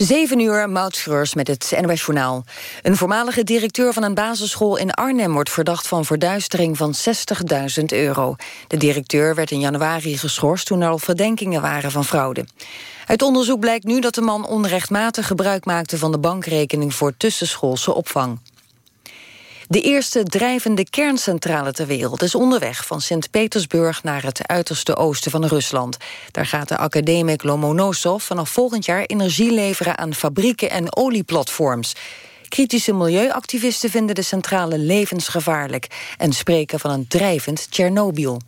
7 uur, Maud met het NOS Journaal. Een voormalige directeur van een basisschool in Arnhem... wordt verdacht van verduistering van 60.000 euro. De directeur werd in januari geschorst... toen er al verdenkingen waren van fraude. Uit onderzoek blijkt nu dat de man onrechtmatig gebruik maakte... van de bankrekening voor tussenschoolse opvang. De eerste drijvende kerncentrale ter wereld is onderweg... van Sint-Petersburg naar het uiterste oosten van Rusland. Daar gaat de academic Lomonosov vanaf volgend jaar energie leveren... aan fabrieken en olieplatforms. Kritische milieuactivisten vinden de centrale levensgevaarlijk... en spreken van een drijvend Tsjernobyl.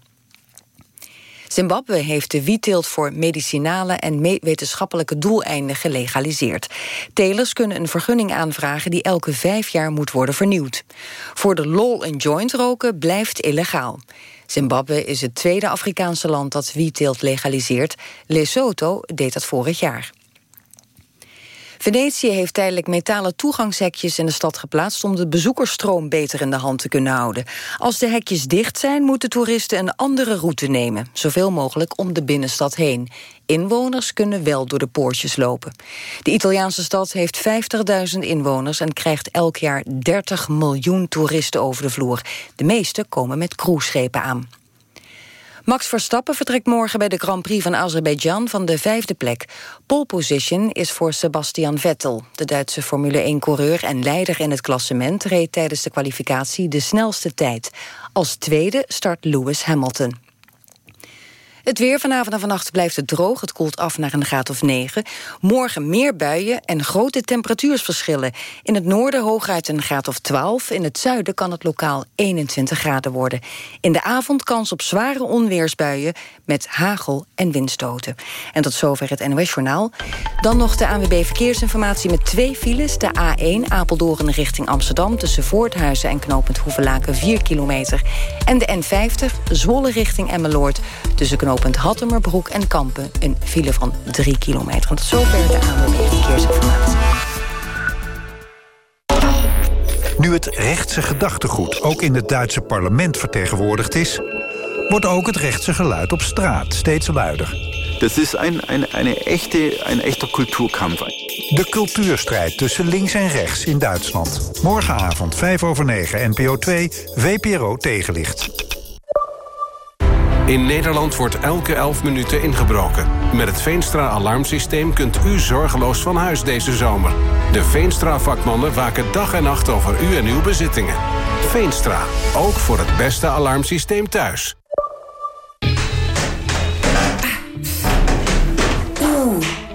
Zimbabwe heeft de wietteelt voor medicinale en wetenschappelijke doeleinden gelegaliseerd. Telers kunnen een vergunning aanvragen die elke vijf jaar moet worden vernieuwd. Voor de lol en joint roken blijft illegaal. Zimbabwe is het tweede Afrikaanse land dat wietteelt legaliseert. Lesotho deed dat vorig jaar. Venetië heeft tijdelijk metalen toegangshekjes in de stad geplaatst... om de bezoekersstroom beter in de hand te kunnen houden. Als de hekjes dicht zijn, moeten toeristen een andere route nemen. Zoveel mogelijk om de binnenstad heen. Inwoners kunnen wel door de poortjes lopen. De Italiaanse stad heeft 50.000 inwoners... en krijgt elk jaar 30 miljoen toeristen over de vloer. De meeste komen met cruiseschepen aan. Max Verstappen vertrekt morgen bij de Grand Prix van Azerbeidzjan van de vijfde plek. Pole position is voor Sebastian Vettel. De Duitse Formule 1-coureur en leider in het klassement... reed tijdens de kwalificatie de snelste tijd. Als tweede start Lewis Hamilton. Het weer vanavond en vannacht blijft het droog. Het koelt af naar een graad of 9. Morgen meer buien en grote temperatuursverschillen. In het noorden hooguit een graad of 12. In het zuiden kan het lokaal 21 graden worden. In de avond kans op zware onweersbuien... met hagel en windstoten. En tot zover het NOS-journaal. Dan nog de ANWB Verkeersinformatie met twee files. De A1 Apeldoorn richting Amsterdam... tussen Voorthuizen en knooppunt Hoevelaken 4 kilometer. En de N50 Zwolle richting Emmeloord... tussen knooppunt Hattemerbroek en Kampen... een file van 3 kilometer. Tot zover de ANWB Verkeersinformatie. Nu het rechtse gedachtegoed ook in het Duitse parlement vertegenwoordigd is... wordt ook het rechtse geluid op straat steeds luider. Dat is een, een, een, echte, een echte cultuurkampf. De cultuurstrijd tussen links en rechts in Duitsland. Morgenavond 5 over 9, NPO 2, VPRO tegenlicht. In Nederland wordt elke 11 minuten ingebroken. Met het Veenstra-alarmsysteem kunt u zorgeloos van huis deze zomer. De Veenstra-vakmannen waken dag en nacht over u en uw bezittingen. Veenstra, ook voor het beste alarmsysteem thuis.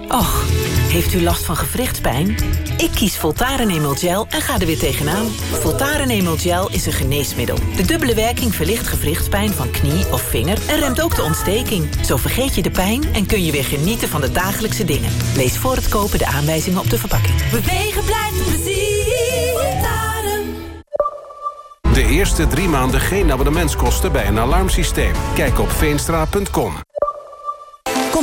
Och, heeft u last van gewrichtspijn? Ik kies Voltaren Emel Gel en ga er weer tegenaan. Voltaren Emel Gel is een geneesmiddel. De dubbele werking verlicht gewrichtspijn van knie of vinger... en remt ook de ontsteking. Zo vergeet je de pijn en kun je weer genieten van de dagelijkse dingen. Lees voor het kopen de aanwijzingen op de verpakking. Bewegen blijft plezier. Voltaren. De eerste drie maanden geen abonnementskosten bij een alarmsysteem. Kijk op veenstra.com.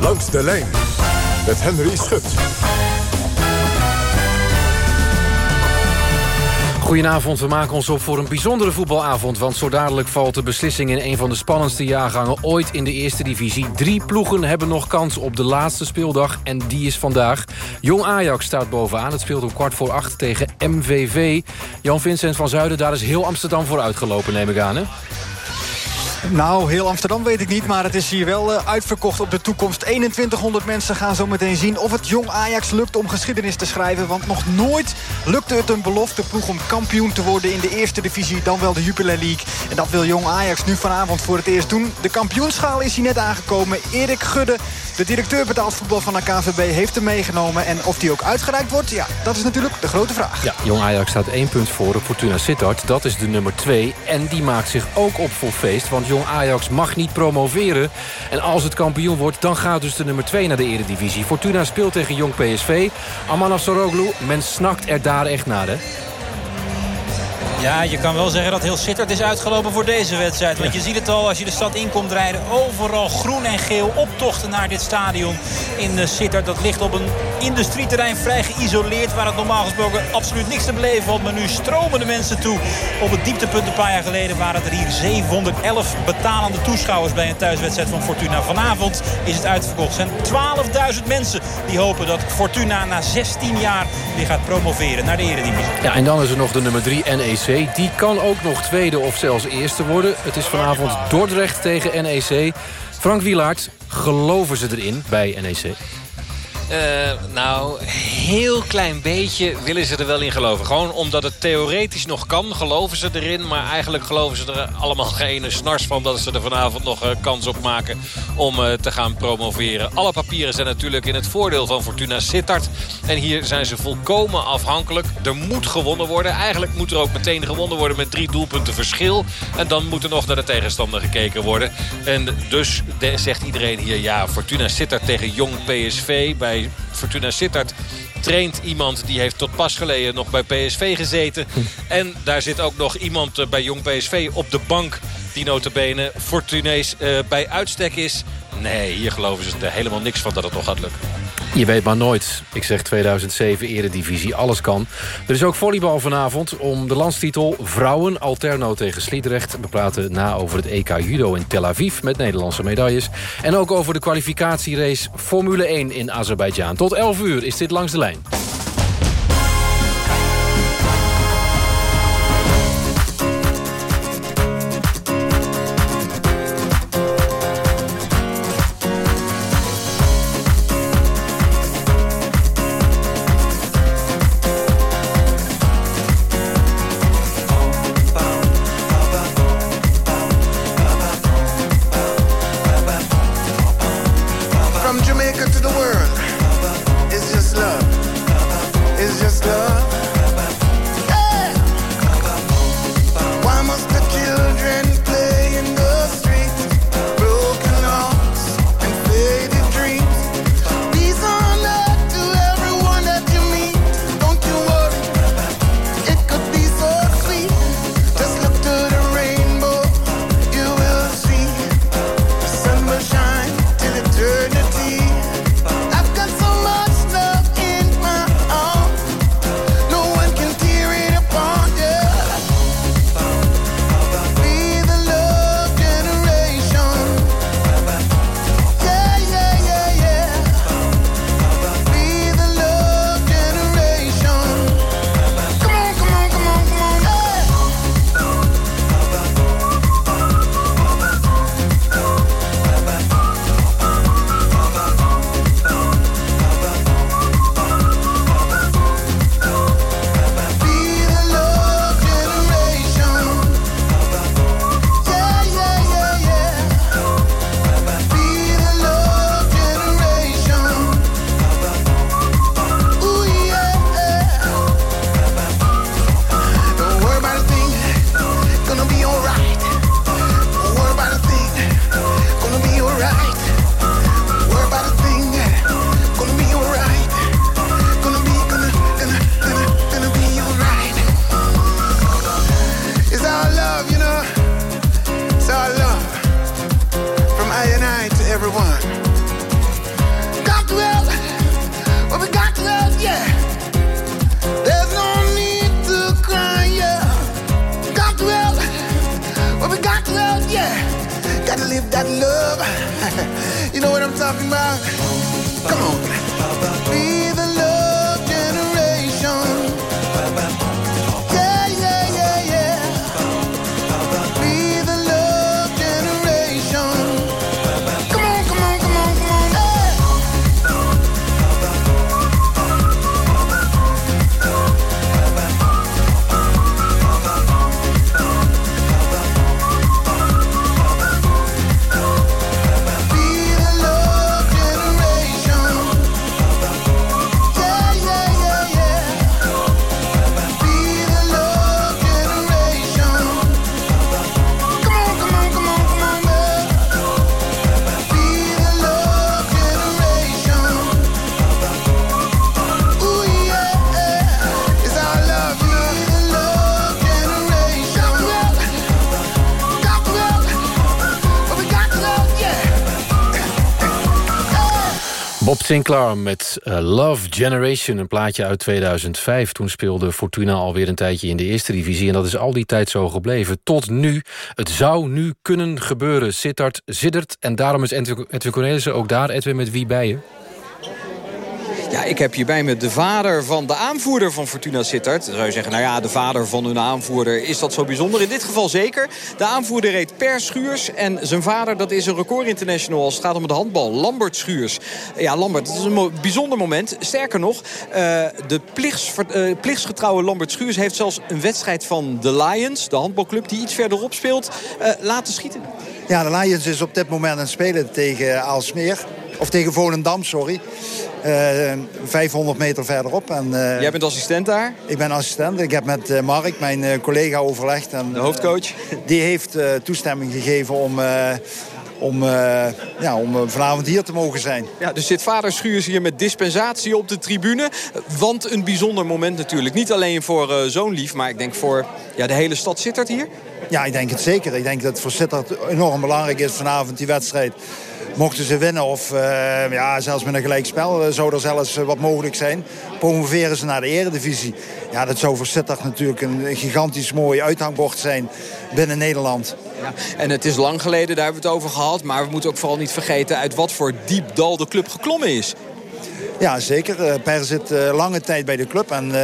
Langs de lijn met Henry Schut. Goedenavond, we maken ons op voor een bijzondere voetbalavond... want zo dadelijk valt de beslissing in een van de spannendste jaargangen ooit in de eerste divisie. Drie ploegen hebben nog kans op de laatste speeldag en die is vandaag. Jong Ajax staat bovenaan, het speelt om kwart voor acht tegen MVV. Jan-Vincent van Zuiden, daar is heel Amsterdam voor uitgelopen, neem ik aan, hè? Nou, heel Amsterdam weet ik niet, maar het is hier wel uh, uitverkocht op de toekomst. 2100 mensen gaan zo meteen zien of het jong Ajax lukt om geschiedenis te schrijven. Want nog nooit lukte het een belofte ploeg om kampioen te worden in de eerste divisie, dan wel de Jupiler League. En dat wil jong Ajax nu vanavond voor het eerst doen. De kampioenschaal is hier net aangekomen. Erik Gudde, de directeur betaald voetbal van de KVB, heeft hem meegenomen. En of die ook uitgereikt wordt, ja, dat is natuurlijk de grote vraag. Ja, jong Ajax staat één punt voor op Fortuna Sittard. Dat is de nummer twee. En die maakt zich ook op voor feest, want Jong Ajax mag niet promoveren. En als het kampioen wordt, dan gaat dus de nummer 2 naar de eredivisie. Fortuna speelt tegen Jong PSV. Aman Afsaroglu, men snakt er daar echt naar, hè? Ja, je kan wel zeggen dat heel Sittard is uitgelopen voor deze wedstrijd. Want je ziet het al als je de stad inkomt rijden. Overal groen en geel optochten naar dit stadion in eh, Sittard. Dat ligt op een industrieterrein vrij geïsoleerd. Waar het normaal gesproken absoluut niks te beleven valt. Maar nu stromen de mensen toe. Op het dieptepunt een paar jaar geleden waren er hier 711 betalende toeschouwers bij een thuiswedstrijd van Fortuna. Vanavond is het uitverkocht. Er zijn 12.000 mensen die hopen dat Fortuna na 16 jaar weer gaat promoveren naar de Eredivisie. Ja, en dan is er nog de nummer 3 NEC. Die kan ook nog tweede of zelfs eerste worden. Het is vanavond Dordrecht tegen NEC. Frank Wielaert, geloven ze erin bij NEC? Uh, nou, heel klein beetje willen ze er wel in geloven. Gewoon omdat het theoretisch nog kan, geloven ze erin. Maar eigenlijk geloven ze er allemaal geen snars van... dat ze er vanavond nog uh, kans op maken om uh, te gaan promoveren. Alle papieren zijn natuurlijk in het voordeel van Fortuna Sittard. En hier zijn ze volkomen afhankelijk. Er moet gewonnen worden. Eigenlijk moet er ook meteen gewonnen worden met drie doelpunten verschil. En dan moet er nog naar de tegenstander gekeken worden. En dus zegt iedereen hier... ja, Fortuna Sittard tegen Jong PSV... bij Fortuna Sittard traint iemand die heeft tot pas geleden nog bij PSV gezeten. En daar zit ook nog iemand eh, bij Jong PSV op de bank... die notabene Fortunees uh, bij uitstek is. Nee, hier geloven ze er helemaal niks van dat het nog gaat lukken. Je weet maar nooit. Ik zeg 2007 eredivisie, alles kan. Er is ook volleybal vanavond om de landstitel Vrouwen. Alterno tegen Sliedrecht. We praten na over het EK Judo in Tel Aviv met Nederlandse medailles. En ook over de kwalificatierace Formule 1 in Azerbeidzjan. Tot 11 uur is dit Langs de Lijn. Sinclair met uh, Love Generation, een plaatje uit 2005. Toen speelde Fortuna alweer een tijdje in de eerste divisie... en dat is al die tijd zo gebleven. Tot nu. Het zou nu kunnen gebeuren. Sittard zittert en daarom is Edwin Cornelissen ook daar. Edwin, met wie bij je? Ja, ik heb hier bij me de vader van de aanvoerder van Fortuna Sittard. Dan zou je zeggen, nou ja, de vader van hun aanvoerder. Is dat zo bijzonder? In dit geval zeker. De aanvoerder heet Per Schuurs. En zijn vader, dat is een record international als het gaat om de handbal. Lambert Schuurs. Ja, Lambert, het is een bijzonder moment. Sterker nog, uh, de plichts, uh, plichtsgetrouwe Lambert Schuurs... heeft zelfs een wedstrijd van de Lions, de handbalclub... die iets verderop speelt, uh, laten schieten. Ja, de Lions is op dit moment aan het spelen tegen Aalsmeer. Of tegen Volendam, sorry. Uh, 500 meter verderop. En, uh, Jij bent assistent daar? Ik ben assistent. Ik heb met uh, Mark, mijn collega, overlegd. En, de hoofdcoach? die heeft toestemming gegeven om om, ja, om vanavond hier te mogen zijn. Ja, dus zit vader Schuurs hier met dispensatie op de tribune. Want een bijzonder moment natuurlijk. Niet alleen voor zo'n lief, maar ik denk voor ja, de hele stad Sittard hier. Ja, ik denk het zeker. Ik denk dat het voor Sittard enorm belangrijk is vanavond die wedstrijd. Mochten ze winnen of uh, ja, zelfs met een gelijkspel uh, zou er zelfs uh, wat mogelijk zijn. Promoveren ze naar de eredivisie. Ja, dat zou voor Sittard natuurlijk een gigantisch mooi uithangbord zijn binnen Nederland. Ja, en het is lang geleden, daar hebben we het over gehad. Maar we moeten ook vooral niet vergeten uit wat voor diep dal de club geklommen is. Ja, zeker. Per zit lange tijd bij de club. En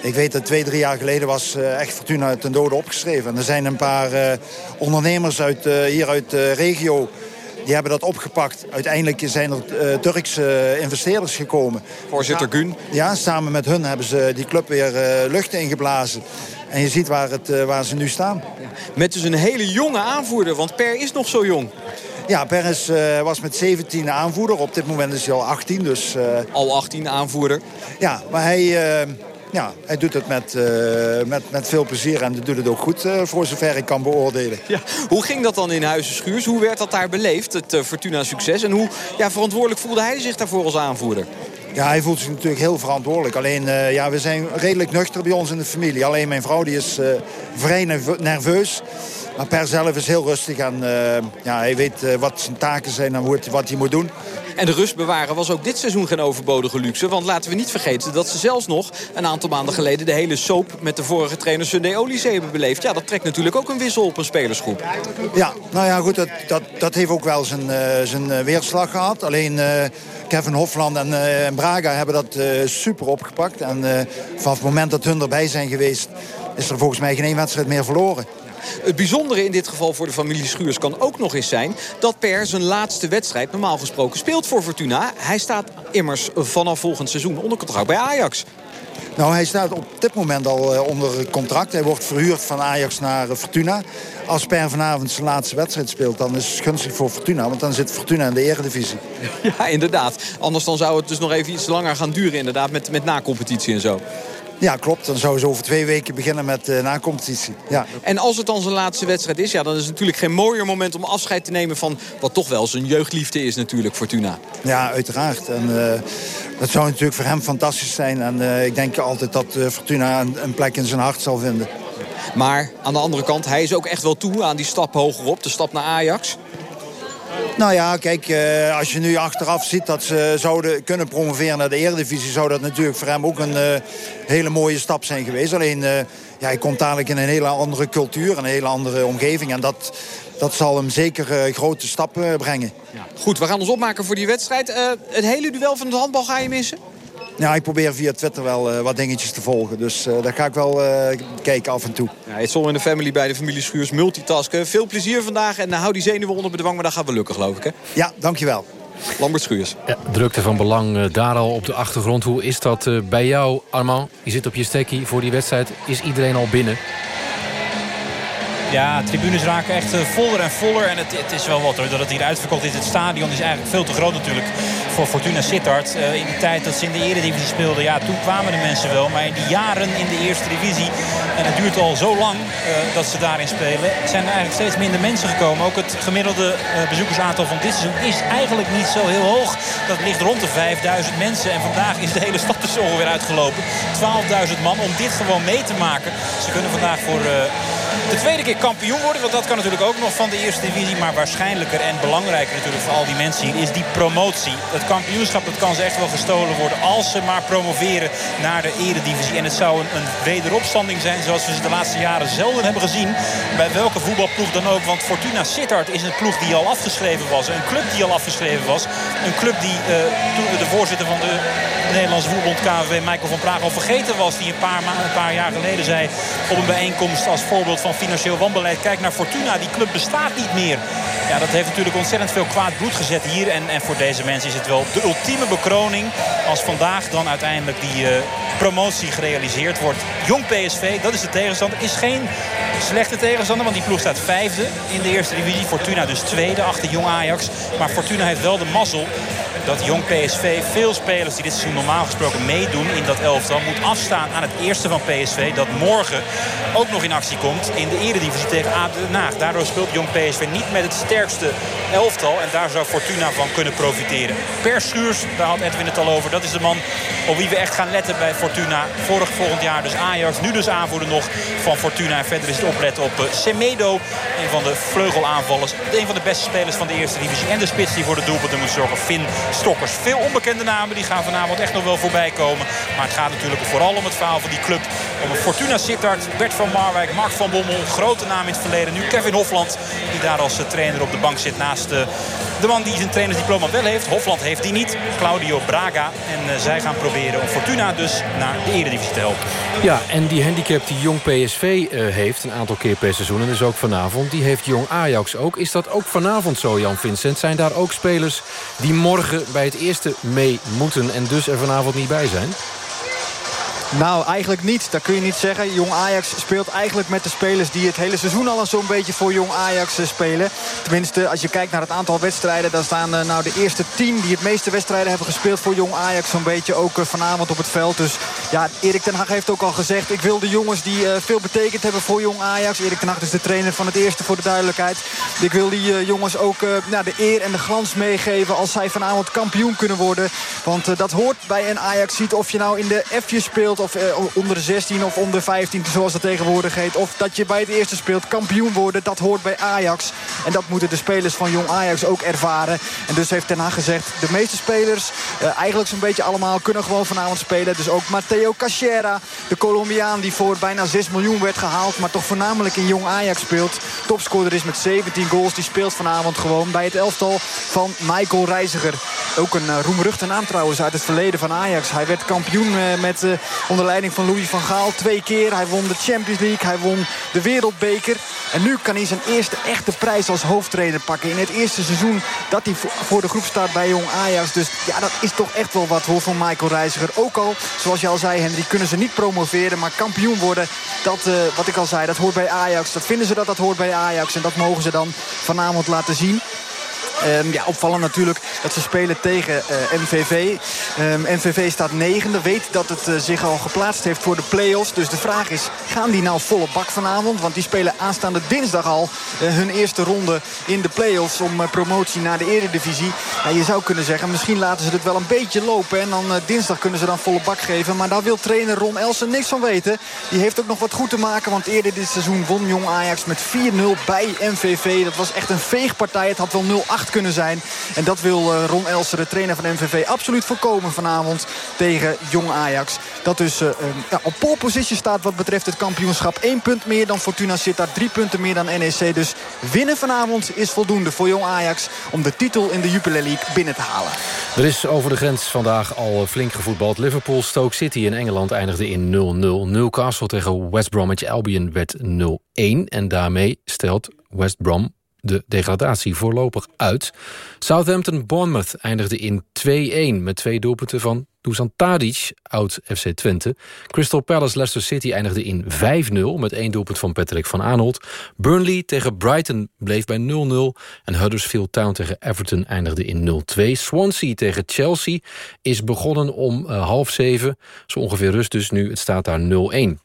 ik weet dat twee, drie jaar geleden was echt Fortuna ten dode opgeschreven. En er zijn een paar ondernemers uit, hier uit de regio die hebben dat opgepakt. Uiteindelijk zijn er uh, Turkse investeerders gekomen. Voorzitter Gun. Ja, samen met hun hebben ze die club weer uh, lucht ingeblazen. En je ziet waar, het, uh, waar ze nu staan. Met dus een hele jonge aanvoerder, want Per is nog zo jong. Ja, Per is, was met 17 aanvoerder. Op dit moment is hij al 18. Dus, al 18 aanvoerder? Ja, maar hij ja, hij doet het met, uh, met, met veel plezier en doet het ook goed, uh, voor zover ik kan beoordelen. Ja. Hoe ging dat dan in Huizen Schuurs? Hoe werd dat daar beleefd, het uh, Fortuna-succes? En hoe ja, verantwoordelijk voelde hij zich daarvoor als aanvoerder? Ja, hij voelt zich natuurlijk heel verantwoordelijk. Alleen, ja, we zijn redelijk nuchter bij ons in de familie. Alleen mijn vrouw die is vrij nerveus. Maar Per zelf is heel rustig en ja, hij weet wat zijn taken zijn en wat hij moet doen. En de rust bewaren was ook dit seizoen geen overbodige luxe. Want laten we niet vergeten dat ze zelfs nog een aantal maanden geleden... de hele soap met de vorige trainer Sunday Olise hebben beleefd. Ja, dat trekt natuurlijk ook een wissel op een spelersgroep. Ja, nou ja, goed, dat, dat, dat heeft ook wel zijn, uh, zijn weerslag gehad. Alleen... Uh, Kevin Hofland en, uh, en, Braga hebben dat super opgepakt. En vanaf het moment dat hun erbij zijn geweest... is er volgens mij geen één wedstrijd meer verloren. Het bijzondere in dit geval voor de familie Schuurs kan ook nog eens zijn... dat Per zijn laatste wedstrijd normaal gesproken speelt voor Fortuna. Hij staat immers vanaf volgend seizoen onder contract bij Ajax. Nou, hij staat op dit moment al uh, onder contract. Hij wordt verhuurd van Ajax naar uh, Fortuna. Als Per vanavond zijn laatste wedstrijd speelt, dan is het gunstig voor Fortuna. Want dan zit Fortuna in de eredivisie. Ja, inderdaad. Anders dan zou het dus nog even iets langer gaan duren inderdaad met, met na-competitie en zo. Ja, klopt. Dan zouden ze over twee weken beginnen met uh, na-competitie. Ja. En als het dan zijn laatste wedstrijd is... Ja, dan is het natuurlijk geen mooier moment om afscheid te nemen... van wat toch wel zijn jeugdliefde is natuurlijk, Fortuna. Ja, uiteraard. En uh, dat zou natuurlijk voor hem fantastisch zijn. En uh, ik denk altijd dat Fortuna een, een plek in zijn hart zal vinden. Maar aan de andere kant, hij is ook echt wel toe aan die stap hogerop. De stap naar Ajax. Nou ja, kijk, uh, als je nu achteraf ziet dat ze zouden kunnen promoveren naar de Eredivisie... zou dat natuurlijk voor hem ook een uh, hele mooie stap zijn geweest. Alleen, uh, ja, hij komt dadelijk in een hele andere cultuur, een hele andere omgeving. En dat, dat zal hem zeker grote stappen brengen. Ja. Goed, we gaan ons opmaken voor die wedstrijd. het hele duel van de handbal ga je missen? Ja, ik probeer via Twitter wel uh, wat dingetjes te volgen. Dus uh, daar ga ik wel uh, kijken af en toe. Ja, het zal in de family bij de familie Schuurs multitasken. Veel plezier vandaag en hou die zenuwen onder bedwang. Maar dat gaat wel lukken, geloof ik, hè? Ja, dankjewel. Lambert Schuurs. Ja, drukte van belang daar al op de achtergrond. Hoe is dat bij jou, Armand? Je zit op je stekkie voor die wedstrijd. Is iedereen al binnen? Ja, tribunes raken echt voller en voller. En het, het is wel wat hoor, dat het hier uitverkocht is. Het stadion is eigenlijk veel te groot natuurlijk voor Fortuna Sittard. Uh, in de tijd dat ze in de eredivisie speelden, ja, toen kwamen de mensen wel. Maar in die jaren in de eerste divisie, en het duurt al zo lang uh, dat ze daarin spelen... zijn er eigenlijk steeds minder mensen gekomen. Ook het gemiddelde uh, bezoekersaantal van dit seizoen is eigenlijk niet zo heel hoog. Dat ligt rond de 5000 mensen. En vandaag is de hele stad dus ongeveer uitgelopen. 12.000 man om dit gewoon mee te maken. Ze kunnen vandaag voor de tweede keer kampioen worden. Want dat kan natuurlijk ook nog van de eerste divisie. Maar waarschijnlijker en belangrijker natuurlijk voor al die mensen hier is die promotie. Het kampioenschap dat kan ze echt wel gestolen worden als ze maar promoveren naar de eredivisie. En het zou een, een wederopstanding zijn zoals we ze de laatste jaren zelden hebben gezien. Bij welke voetbalploeg dan ook. Want Fortuna Sittard is een ploeg die al afgeschreven was. Een club die al afgeschreven was. Een club die uh, toen de voorzitter van de Nederlandse voetbalbond KVW Michael van Praag al vergeten was. Die een paar, een paar jaar geleden zei op een bijeenkomst als voorbeeld van financieel wanbeleid. Kijk naar Fortuna, die club bestaat niet meer. Ja, dat heeft natuurlijk ontzettend veel kwaad bloed gezet hier. En, en voor deze mensen is het wel de ultieme bekroning. Als vandaag dan uiteindelijk die uh, promotie gerealiseerd wordt. Jong PSV, dat is de tegenstander. Is geen slechte tegenstander, want die ploeg staat vijfde in de eerste divisie. Fortuna dus tweede achter Jong Ajax. Maar Fortuna heeft wel de mazzel dat Jong PSV veel spelers die dit seizoen normaal gesproken meedoen in dat elftal... moet afstaan aan het eerste van PSV dat morgen ook nog in actie komt in de eredivisie tegen Den Haag. Daardoor speelt Jong PSV niet met het sterkste elftal en daar zou Fortuna van kunnen profiteren. Per Schuurs, daar had Edwin het al over, dat is de man op wie we echt gaan letten bij Fortuna. Vorig volgend jaar dus Ajax, nu dus aanvoerder nog van Fortuna. En verder is het opletten op uh, Semedo, een van de vleugelaanvallers. Een van de beste spelers van de eerste divisie. En de spits die voor de doelpunten moet zorgen, Finn Stokkers. Veel onbekende namen, die gaan vanavond echt nog wel voorbij komen. Maar het gaat natuurlijk vooral om het verhaal van die club. Fortuna Sittard, Bert van Marwijk, Mark van Bommel. Grote naam in het verleden. Nu Kevin Hofland, die daar als uh, trainer op de bank zit naast uh, de man die zijn trainersdiploma wel heeft. Hofland heeft die niet, Claudio Braga. En zij gaan proberen om Fortuna dus naar de eredivisie te helpen. Ja, en die handicap die Jong PSV heeft, een aantal keer per seizoen... en dus ook vanavond, die heeft Jong Ajax ook. Is dat ook vanavond zo, Jan Vincent? Zijn daar ook spelers die morgen bij het eerste mee moeten... en dus er vanavond niet bij zijn? Nou, eigenlijk niet. Dat kun je niet zeggen. Jong Ajax speelt eigenlijk met de spelers die het hele seizoen al zo'n beetje voor Jong Ajax spelen. Tenminste, als je kijkt naar het aantal wedstrijden... dan staan nou de eerste tien die het meeste wedstrijden hebben gespeeld voor Jong Ajax... zo'n beetje ook vanavond op het veld. Dus ja, Erik ten Hag heeft ook al gezegd... ik wil de jongens die veel betekend hebben voor Jong Ajax. Erik ten Hag is de trainer van het eerste voor de duidelijkheid. Ik wil die jongens ook nou, de eer en de glans meegeven... als zij vanavond kampioen kunnen worden. Want dat hoort bij een Ajax. Ziet of je nou in de F'jes speelt of eh, onder de 16 of onder 15 zoals het tegenwoordig heet. Of dat je bij het eerste speelt kampioen worden. Dat hoort bij Ajax. En dat moeten de spelers van Jong Ajax ook ervaren. En dus heeft Ten Hag gezegd, de meeste spelers, eh, eigenlijk zo'n beetje allemaal, kunnen gewoon vanavond spelen. Dus ook Matteo Cachera, de Colombiaan die voor bijna 6 miljoen werd gehaald. Maar toch voornamelijk in Jong Ajax speelt. Topscorer is met 17 goals. Die speelt vanavond gewoon bij het elftal van Michael Reiziger. Ook een uh, roemruchte naam trouwens uit het verleden van Ajax. Hij werd kampioen uh, met uh, onder leiding van Louis van Gaal. Twee keer. Hij won de Champions League. Hij won de Wereldbeker. En nu kan hij zijn eerste echte prijs als hoofdtrainer pakken. In het eerste seizoen dat hij voor de groep staat bij Jong Ajax. Dus ja, dat is toch echt wel wat hoor van Michael Reiziger. Ook al, zoals je al zei Henry, kunnen ze niet promoveren. Maar kampioen worden, dat wat ik al zei, dat hoort bij Ajax. Dat vinden ze dat dat hoort bij Ajax. En dat mogen ze dan vanavond laten zien. Um, ja, opvallend natuurlijk dat ze spelen tegen uh, MVV. Um, MVV staat negende, weet dat het uh, zich al geplaatst heeft voor de play-offs. Dus de vraag is, gaan die nou volle bak vanavond? Want die spelen aanstaande dinsdag al uh, hun eerste ronde in de play-offs... om promotie naar de eredivisie. Ja, je zou kunnen zeggen, misschien laten ze het wel een beetje lopen... en dan dinsdag kunnen ze dan volle bak geven. Maar daar wil trainer Ron Elsen niks van weten. Die heeft ook nog wat goed te maken, want eerder dit seizoen won Jong Ajax met 4-0 bij MVV. Dat was echt een veegpartij, het had wel 0-8 kunnen zijn. En dat wil uh, Ron Elser, de trainer van MVV, absoluut voorkomen vanavond tegen Jong Ajax. Dat dus uh, ja, op pole staat wat betreft het kampioenschap. Eén punt meer dan Fortuna Sittard, drie punten meer dan NEC. Dus winnen vanavond is voldoende voor Jong Ajax om de titel in de Jupiler League binnen te halen. Er is over de grens vandaag al flink gevoetbald. Liverpool Stoke City in Engeland eindigde in 0-0. Newcastle tegen West Bromwich Albion werd 0-1. En daarmee stelt West Brom de degradatie voorlopig uit. Southampton-Bournemouth eindigde in 2-1 met twee doelpunten van Dusan Tadic, oud FC Twente. Crystal Palace Leicester City eindigde in 5-0 met één doelpunt van Patrick van Aanholt. Burnley tegen Brighton bleef bij 0-0. En Huddersfield Town tegen Everton eindigde in 0-2. Swansea tegen Chelsea is begonnen om uh, half zeven. Zo ongeveer rust dus nu. Het staat daar 0-1.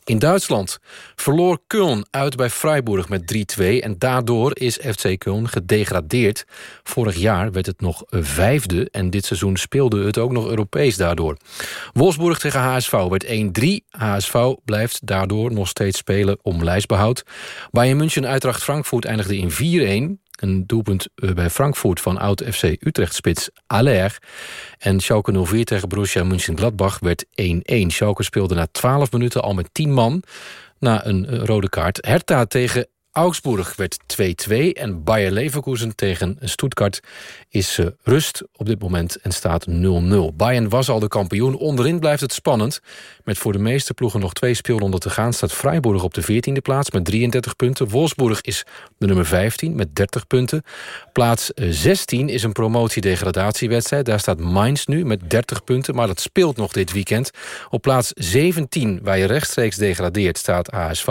In Duitsland verloor Köln uit bij Freiburg met 3-2. En daardoor is FC Köln gedegradeerd. Vorig jaar werd het nog vijfde. En dit seizoen speelde het ook nog Europees daardoor. door. Wolfsburg tegen HSV werd 1-3. HSV blijft daardoor nog steeds spelen om lijstbehoud. Bayern München Uitdracht Frankfurt eindigde in 4-1. Een doelpunt eh, bij Frankfurt van oud-FC Utrecht-spits Aller. En Schalke 04 tegen Borussia Mönchengladbach werd 1-1. Schalke speelde na 12 minuten al met 10 man na een eh, rode kaart. Hertha tegen Augsburg werd 2-2 en Bayer Leverkusen tegen Stuttgart is uh, rust op dit moment en staat 0-0. Bayern was al de kampioen. Onderin blijft het spannend. Met voor de meeste ploegen nog twee speelronden te gaan... staat Freiburg op de 14e plaats met 33 punten. Wolfsburg is de nummer 15 met 30 punten. Plaats 16 is een promotiedegradatiewedstrijd. Daar staat Mainz nu met 30 punten, maar dat speelt nog dit weekend. Op plaats 17, waar je rechtstreeks degradeert, staat ASV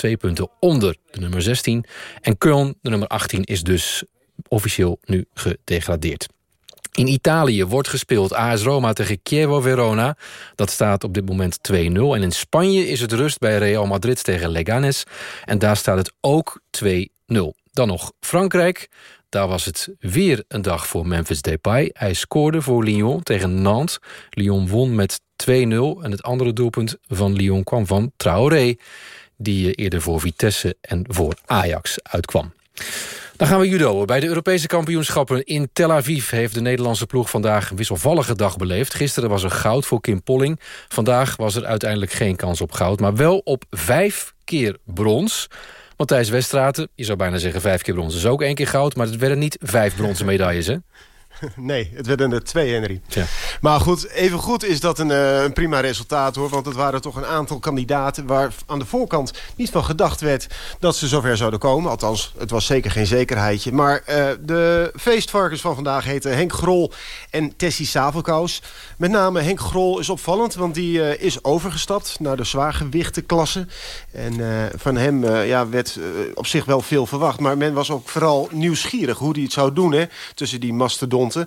twee punten onder de nummer 16. En Köln, de nummer 18, is dus officieel nu gedegradeerd. In Italië wordt gespeeld AS Roma tegen Chievo Verona. Dat staat op dit moment 2-0. En in Spanje is het rust bij Real Madrid tegen Leganes. En daar staat het ook 2-0. Dan nog Frankrijk. Daar was het weer een dag voor Memphis Depay. Hij scoorde voor Lyon tegen Nantes. Lyon won met 2-0. En het andere doelpunt van Lyon kwam van Traoré die eerder voor Vitesse en voor Ajax uitkwam. Dan gaan we judo. Bij de Europese kampioenschappen in Tel Aviv... heeft de Nederlandse ploeg vandaag een wisselvallige dag beleefd. Gisteren was er goud voor Kim Polling. Vandaag was er uiteindelijk geen kans op goud... maar wel op vijf keer brons. Matthijs Westraten, je zou bijna zeggen vijf keer brons is ook één keer goud... maar het werden niet vijf bronzen medailles, hè? Nee, het werden er twee, Henry. Ja. Maar goed, even goed is dat een, uh, een, prima resultaat hoor. Want het waren toch een aantal kandidaten waar aan de voorkant niet van gedacht werd dat ze zover zouden komen. Althans, het was zeker geen zekerheidje. Maar uh, de feestvarkens van vandaag heten Henk Grol en Tessie Savelkous. Met name Henk Grol is opvallend, want die uh, is overgestapt naar de zwaargewichtenklasse. En van hem ja, werd op zich wel veel verwacht. Maar men was ook vooral nieuwsgierig hoe hij het zou doen hè, tussen die mastodon nou,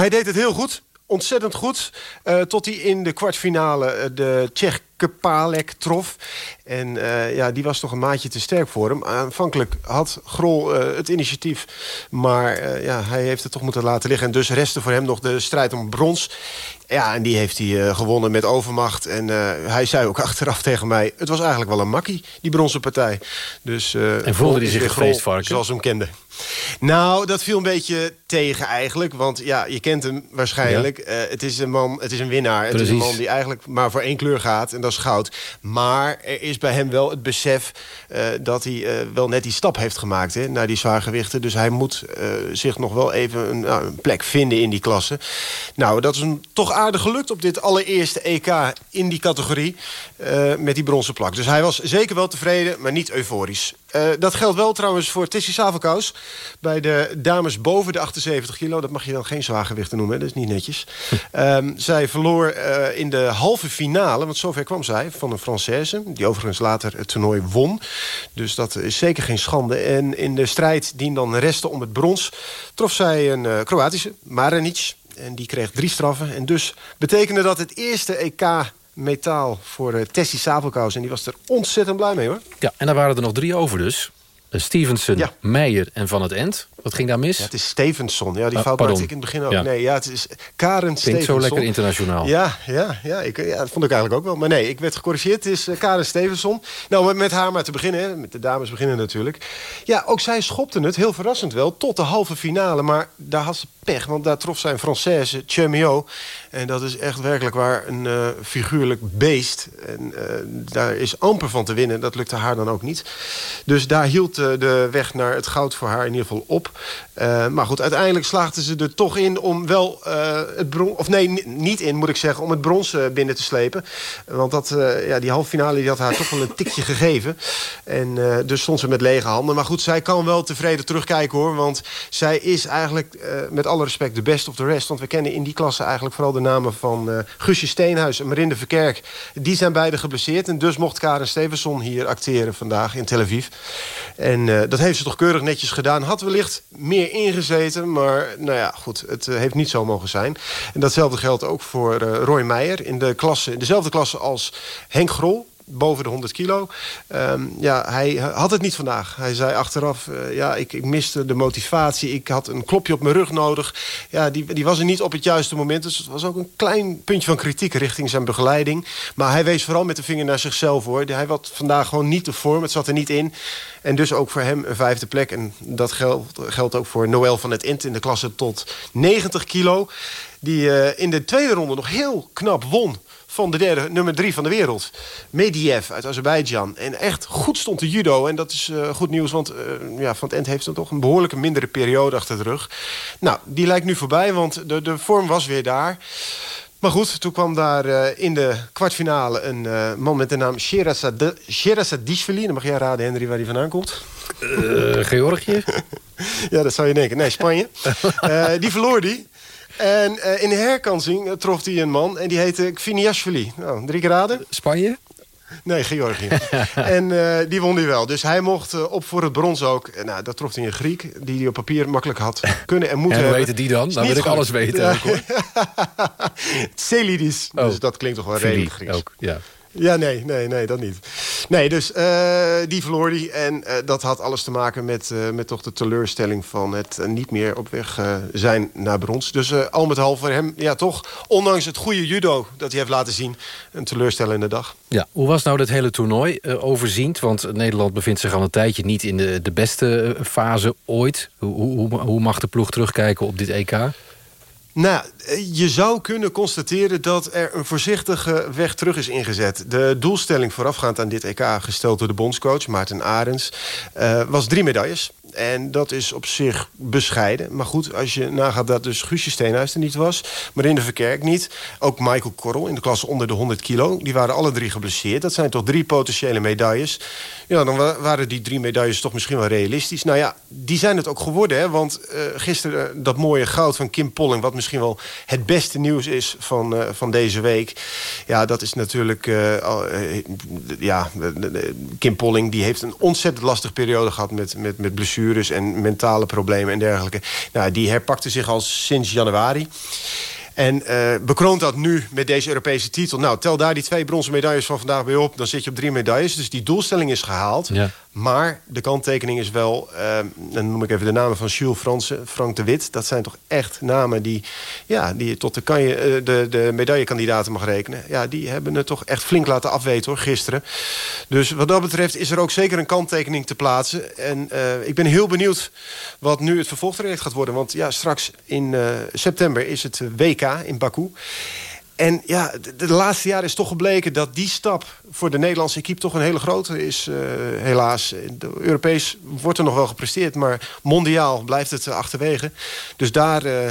hij deed het heel goed. Ontzettend goed. Uh, tot hij in de kwartfinale uh, de Tsjech Palek trof. En uh, ja, die was toch een maatje te sterk voor hem. Aanvankelijk had Grol het initiatief. Maar ja, hij heeft het toch moeten laten liggen. En dus restte voor hem nog de strijd om brons. Ja, en die heeft hij gewonnen met overmacht. En hij zei ook achteraf tegen mij... het was eigenlijk wel een makkie, die bronzen partij. Dus, en voelde hij zich feestvarken? Zoals we hem kenden. Nou, dat viel een beetje tegen eigenlijk. Want ja, je kent hem waarschijnlijk. Ja. Uh, het is een man, het is een winnaar. Precies. Het is een man die eigenlijk maar voor één kleur gaat. En dat is goud. Maar er is bij hem wel het besef uh, dat hij uh, wel net die stap heeft gemaakt hè, naar die zwaargewichten. Dus hij moet zich nog wel even een, nou, een, plek vinden in die klasse. Nou, dat is hem toch aardig gelukt op dit allereerste EK in die categorie. met die bronzen plak. Dus hij was zeker wel tevreden, maar niet euforisch. dat geldt wel trouwens voor Tessie Savelkous. Bij de dames boven de 78 kilo, dat mag je dan geen zwaargewichten noemen, dat is niet netjes. um, zij verloor uh, in de halve finale, want zover kwam zij, van een Française... die overigens later het toernooi won. Dus dat is zeker geen schande. En in de strijd die dan restte om het brons... trof zij een uh, Kroatische, Marinic. En die kreeg drie straffen. En dus betekende dat het eerste EK metaal voor uh, Tessie Sabelkous. En die was er ontzettend blij mee, hoor. Ja, en daar waren er nog drie over dus. Stevenson, ja. Meijer en Van het End. Wat ging daar mis? Ja, het is Stevenson. Ja, die uh, fout maakte ik in het begin ook. Ja. Nee, ja, het is Karen Klinkt Stevenson. zo lekker internationaal. Ja, ja, ja, ik, ja, dat vond ik eigenlijk ook wel. Maar nee, ik werd gecorrigeerd. Het is uh, Karen Stevenson. Nou, met, met, haar maar te beginnen. Hè. Met de dames beginnen natuurlijk. Ja, ook zij schopte het, heel verrassend wel, tot de halve finale. Maar daar had ze pech, want daar trof zijn Française, Chemio. En dat is echt werkelijk waar een uh, figuurlijk beest. En uh, daar is amper van te winnen. Dat lukte haar dan ook niet. Dus daar hield de weg naar het goud voor haar in ieder geval op. maar goed, uiteindelijk slaagden ze er toch in om wel het brons... Of nee, niet in, moet ik zeggen, om het brons binnen te slepen. Want dat, ja, die halve finale die had haar toch wel een tikje gegeven. En dus stond ze met lege handen. Maar goed, zij kan wel tevreden terugkijken hoor. Want zij is eigenlijk met alle respect de best of the rest. Want we kennen in die klasse eigenlijk vooral de namen van Guusje Steenhuis en Marinde Verkerk. Die zijn beide geblesseerd. En dus mocht Karen Stevenson hier acteren vandaag in Tel Aviv. En dat heeft ze toch keurig netjes gedaan. Had wellicht meer ingezeten. Maar nou ja, goed. Het uh, heeft niet zo mogen zijn. En datzelfde geldt ook voor Roy Meijer. In de klasse, dezelfde klasse als Henk Grol boven de 100 kilo. Ehm, ja, hij had het niet vandaag. Hij zei achteraf, eh, ja, ik, ik miste de motivatie. Ik had een klopje op mijn rug nodig. Ja, die, die was er niet op het juiste moment. Dus het was ook een klein puntje van kritiek richting zijn begeleiding. Maar hij wees vooral met de vinger naar zichzelf, hoor. Hij had vandaag gewoon niet de vorm. Het zat er niet in. En dus ook voor hem een vijfde plek. En dat geldt, geldt ook voor Noël van het Int in de klasse tot 90 kilo. Die eh, in de tweede ronde nog heel knap won van de derde, nummer drie van de wereld. Mediev uit Azerbeidzjan. En echt goed stond de judo. En dat is uh, goed nieuws, want uh, ja, Van het End heeft dan toch een behoorlijke mindere periode achter de rug. Nou, die lijkt nu voorbij, want de, de vorm was weer daar. Maar goed, toen kwam daar uh, in de kwartfinale een uh, man met de naam Sherazadishvili. Dan mag jij raden, Henry, waar die vandaan komt. Uh, Georgië? ja, dat zou je denken. Nee, Spanje. die verloor die. En uh, in de herkansing trof hij een man en die heette Kviniashvili. Nou, drie keer raden. Spanje? Nee, Georgië. en uh, die won hij wel. Dus hij mocht uh, op voor het brons ook. Nou, dat trof hij een Griek, die hij op papier makkelijk had kunnen en moeten en hoe weten die dan? Dan wil ik alles weten. Celidis. Oh. Dus dat klinkt toch wel redelijk Grieks. Ook, ja. Ja, nee, nee, nee, dat niet. Nee, dus uh, die verloor die. En uh, dat had alles te maken met, uh, met toch de teleurstelling van het niet meer op weg zijn naar brons. Dus al met al voor hem, ja toch, ondanks het goede judo dat hij heeft laten zien, een teleurstellende dag. Ja, hoe was nou dat hele toernooi overziend? Want Nederland bevindt zich al een tijdje niet in de, de beste fase ooit. Hoe, hoe, hoe mag de ploeg terugkijken op dit EK? Nou, je zou kunnen constateren dat er een voorzichtige weg terug is ingezet. De doelstelling voorafgaand aan dit EK, gesteld door de bondscoach Maarten Arends... Uh, was drie medailles. En dat is op zich bescheiden. Maar goed, als je nagaat dat dus Guusje Steenhuis er niet was... Marinde Verkerk niet, ook Michael Korrel in de klasse onder de 100 kilo... die waren alle drie geblesseerd. Dat zijn toch drie potentiële medailles. Ja, dan waren die drie medailles toch misschien wel realistisch. Nou ja, die zijn het ook geworden, hè. Want uh, gisteren dat mooie goud van Kim Polling... wat misschien wel het beste nieuws is van, uh, van deze week... ja, dat is natuurlijk... ja, Kim Polling die heeft een ontzettend lastige periode gehad met, met, met blessures en mentale problemen en dergelijke. Nou, die herpakte zich al sinds januari. En uh, bekroont dat nu met deze Europese titel. Nou, tel daar die twee bronzen medailles van vandaag bij op. Dan zit je op drie medailles. Dus die doelstelling is gehaald. Ja. Maar de kanttekening is wel... Uh, dan noem ik even de namen van Jules Fransen, Frank de Wit. Dat zijn toch echt namen die, ja, die tot de, kan je, uh, de, de medaillekandidaten mag rekenen. Ja, die hebben het toch echt flink laten afweten hoor, gisteren. Dus wat dat betreft is er ook zeker een kanttekening te plaatsen. En uh, ik ben heel benieuwd wat nu het vervolgtraject gaat worden. Want ja, straks in september is het WK in Baku. En ja, de, laatste jaren is toch gebleken dat die stap voor de Nederlandse equipe toch een hele grote is. Uh, helaas. Europees wordt er nog wel gepresteerd, maar mondiaal blijft het achterwege. Dus daar uh,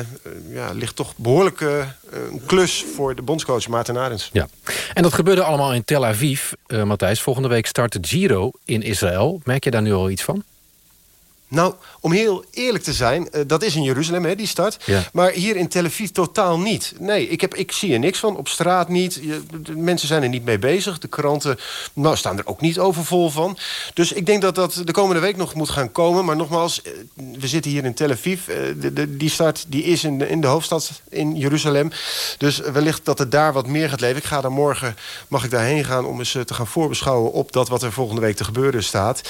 ja, ligt toch behoorlijk een klus voor de bondscoach Maarten Arends. Ja. En dat gebeurde allemaal in Tel Aviv. Matthijs, volgende week start de Giro in Israël. Merk je daar nu al iets van? Nou, om heel eerlijk te zijn, uh, dat is in Jeruzalem, hè, die stad. Ja. Maar hier in Tel Aviv totaal niet. Nee, ik, heb, ik zie er niks van. Op straat niet. De mensen zijn er niet mee bezig. De kranten nou, staan er ook niet overvol van. Dus ik denk dat dat de komende week nog moet gaan komen. Maar nogmaals, uh, we zitten hier in Tel Aviv. De, de, die stad die is in de, in de hoofdstad in Jeruzalem. Dus wellicht dat het daar wat meer gaat leven. Ik ga daar morgen, mag ik daarheen gaan om eens te gaan voorbeschouwen... op dat wat er volgende week te gebeuren staat.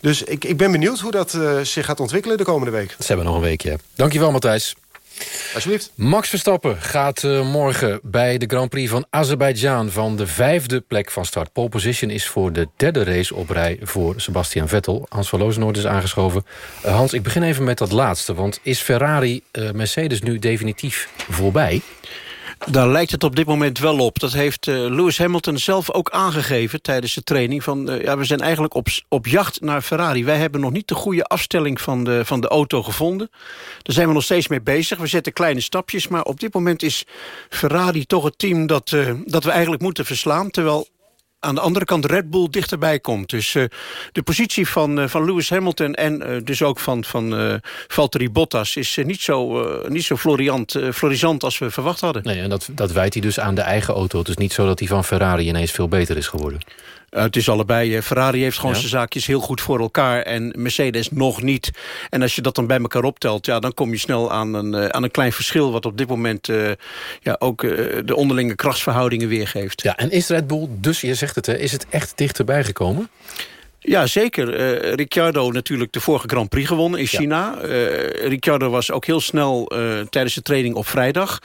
Dus ik, ik ben benieuwd hoe dat zich gaat ontwikkelen de komende week. Ze hebben nog een weekje. Dankjewel, Matthijs. Alsjeblieft. Max Verstappen gaat uh, morgen bij de Grand Prix van Azerbeidzjan... van de vijfde plek van start. Pole position is voor de derde race op rij voor Sebastian Vettel. Hans van Lozenoord is aangeschoven. Uh, Hans, ik begin even met dat laatste. Want is Ferrari uh, Mercedes nu definitief voorbij? Daar lijkt het op dit moment wel op. Dat heeft uh, Lewis Hamilton zelf ook aangegeven tijdens de training. Van, uh, ja, we zijn eigenlijk op, op jacht naar Ferrari. Wij hebben nog niet de goede afstelling van de, van de auto gevonden. Daar zijn we nog steeds mee bezig. We zetten kleine stapjes. Maar op dit moment is Ferrari toch het team dat, uh, dat we eigenlijk moeten verslaan. Terwijl aan de andere kant Red Bull dichterbij komt. Dus uh, de positie van, uh, van Lewis Hamilton en uh, dus ook van, van Valtteri Bottas... is niet zo, niet zo floriant, florisant als we verwacht hadden. Nee, en dat, dat wijt hij dus aan de eigen auto. Het is niet zo dat hij van Ferrari ineens veel beter is geworden. Uh, het is allebei. Ferrari heeft gewoon ja. zijn zaakjes heel goed voor elkaar. En Mercedes nog niet. En als je dat dan bij elkaar optelt... Ja, dan kom je snel aan een, uh, aan een klein verschil... wat op dit moment uh, ja, ook de onderlinge krachtsverhoudingen weergeeft. Ja, en is Red Bull dus, je zegt het, hè. is het echt dichterbij gekomen? Ja, zeker. Uh, Ricciardo natuurlijk de vorige Grand Prix gewonnen in China. Uh, Ricciardo was ook heel snel uh, tijdens de training op vrijdag.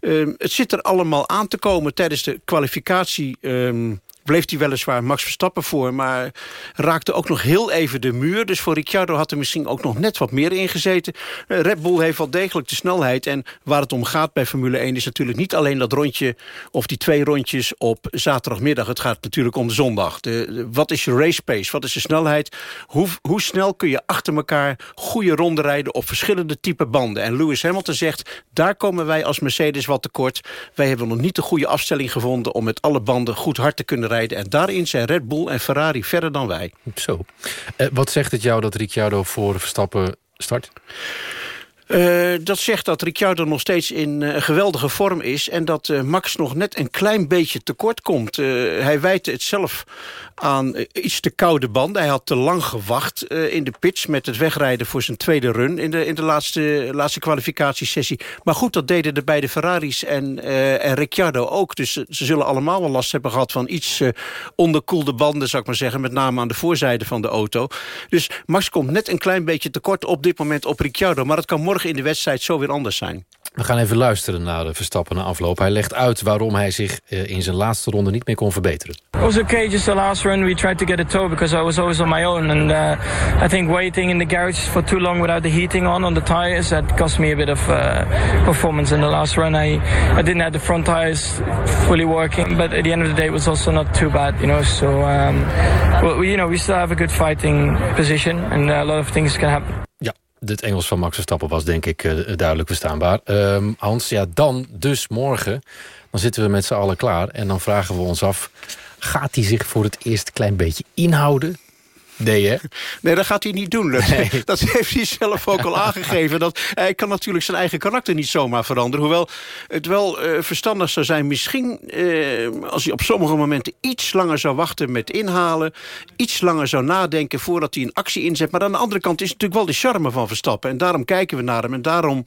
het zit er allemaal aan te komen tijdens de kwalificatie... Um, bleef hij weliswaar Max Verstappen voor... maar raakte ook nog heel even de muur. Dus voor Ricciardo had er misschien ook nog net wat meer ingezeten. Uh, Red Bull heeft wel degelijk de snelheid. En waar het om gaat bij Formule 1 is natuurlijk niet alleen dat rondje... of die twee rondjes op zaterdagmiddag. Het gaat natuurlijk om de zondag. De, wat is je race pace? Wat is de snelheid? Hoe, hoe snel kun je achter elkaar goede ronden rijden... op verschillende type banden? En Lewis Hamilton zegt, daar komen wij als Mercedes wat tekort. Wij hebben nog niet de goede afstelling gevonden... om met alle banden goed hard te kunnen rijden En daarin zijn Red Bull en Ferrari verder dan wij. Zo. Uh, wat zegt het jou dat Ricciardo voor Verstappen start? Uh, dat zegt dat Ricciardo nog steeds in uh, geweldige vorm is... en dat uh, Max nog net een klein beetje tekort komt. hij wijt het zelf aan iets te koude banden. Hij had te lang gewacht in de pitch met het wegrijden voor zijn tweede run... in de, in de laatste, laatste kwalificatiesessie. Maar goed, dat deden de beide Ferraris en, en Ricciardo ook. Dus ze zullen allemaal wel last hebben gehad van iets onderkoelde banden... zou ik maar zeggen, met name aan de voorzijde van de auto. Dus Max komt net een klein beetje tekort op dit moment op Ricciardo. Maar het kan morgen morgen in de wedstrijd zo weer anders zijn. We gaan even luisteren naar de Verstappen na afloop. Hij legt uit waarom hij zich uh, in zijn laatste ronde niet meer kon verbeteren. It was okay, just the last run we tried to get a tow because I was always on my own. And uh, I think waiting in the garage for too long without the heating on on the tires, that cost me a bit of uh, performance in the last run. I, I didn't have the front tires fully working, but at the end of the day it was also not too bad, you know. So, um, well, you know, we still have a good fighting position and a lot of things can happen het Engels van Max Verstappen was denk ik uh, duidelijk verstaanbaar. Uh, Hans, ja, dan dus morgen, dan zitten we met z'n allen klaar... en dan vragen we ons af, gaat hij zich voor het eerst een klein beetje inhouden? Nee, hè? Nee, dat gaat hij niet doen. Dat, nee. dat heeft hij zelf ook al aangegeven. Dat, hij kan natuurlijk zijn eigen karakter niet zomaar veranderen. Hoewel het wel uh, verstandig zou zijn... misschien uh, als hij op sommige momenten iets langer zou wachten met inhalen... iets langer zou nadenken voordat hij een actie inzet. Maar aan de andere kant is het natuurlijk wel de charme van Verstappen. En daarom kijken we naar hem. En daarom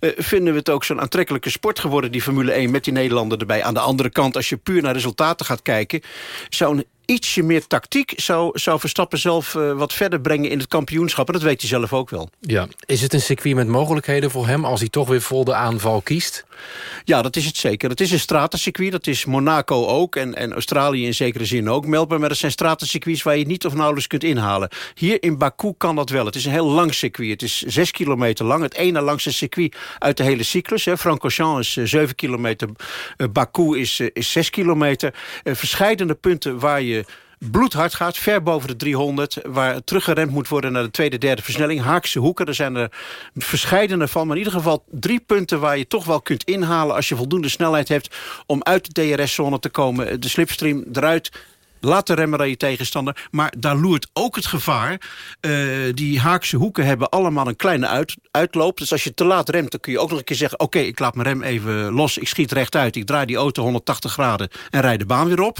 uh, vinden we het ook zo'n aantrekkelijke sport geworden... die Formule 1 met die Nederlander erbij. Aan de andere kant, als je puur naar resultaten gaat kijken... zou een ietsje meer tactiek zou, zou Verstappen zelf uh, wat verder brengen in het kampioenschap. En dat weet hij zelf ook wel. Ja. Is het een circuit met mogelijkheden voor hem als hij toch weer vol de aanval kiest? Ja, dat is het zeker. Het is een stratencircuit. Dat is Monaco ook en, en Australië in zekere zin ook. Melbourne, maar dat zijn stratencircuits waar je niet of nauwelijks kunt inhalen. Hier in Baku kan dat wel. Het is een heel lang circuit. Het is zes kilometer lang. Het ene langste circuit uit de hele cyclus. Francorchamps is uh, zeven kilometer. Uh, Baku is, is zes kilometer. verscheidene punten waar je bloedhard gaat, ver boven de 300... waar teruggeremd moet worden naar de tweede, derde versnelling. Haakse hoeken, er zijn er verscheidene van. Maar in ieder geval drie punten waar je toch wel kunt inhalen... als je voldoende snelheid hebt om uit de DRS-zone te komen. De slipstream eruit Laat de remmen aan je tegenstander. Maar daar loert ook het gevaar. Uh, die haakse hoeken hebben allemaal een kleine uit, uitloop. Dus als je te laat remt, dan kun je ook nog een keer zeggen... oké, ik laat mijn rem even los, ik schiet rechtuit... ik draai die auto 180 graden en rijd de baan weer op.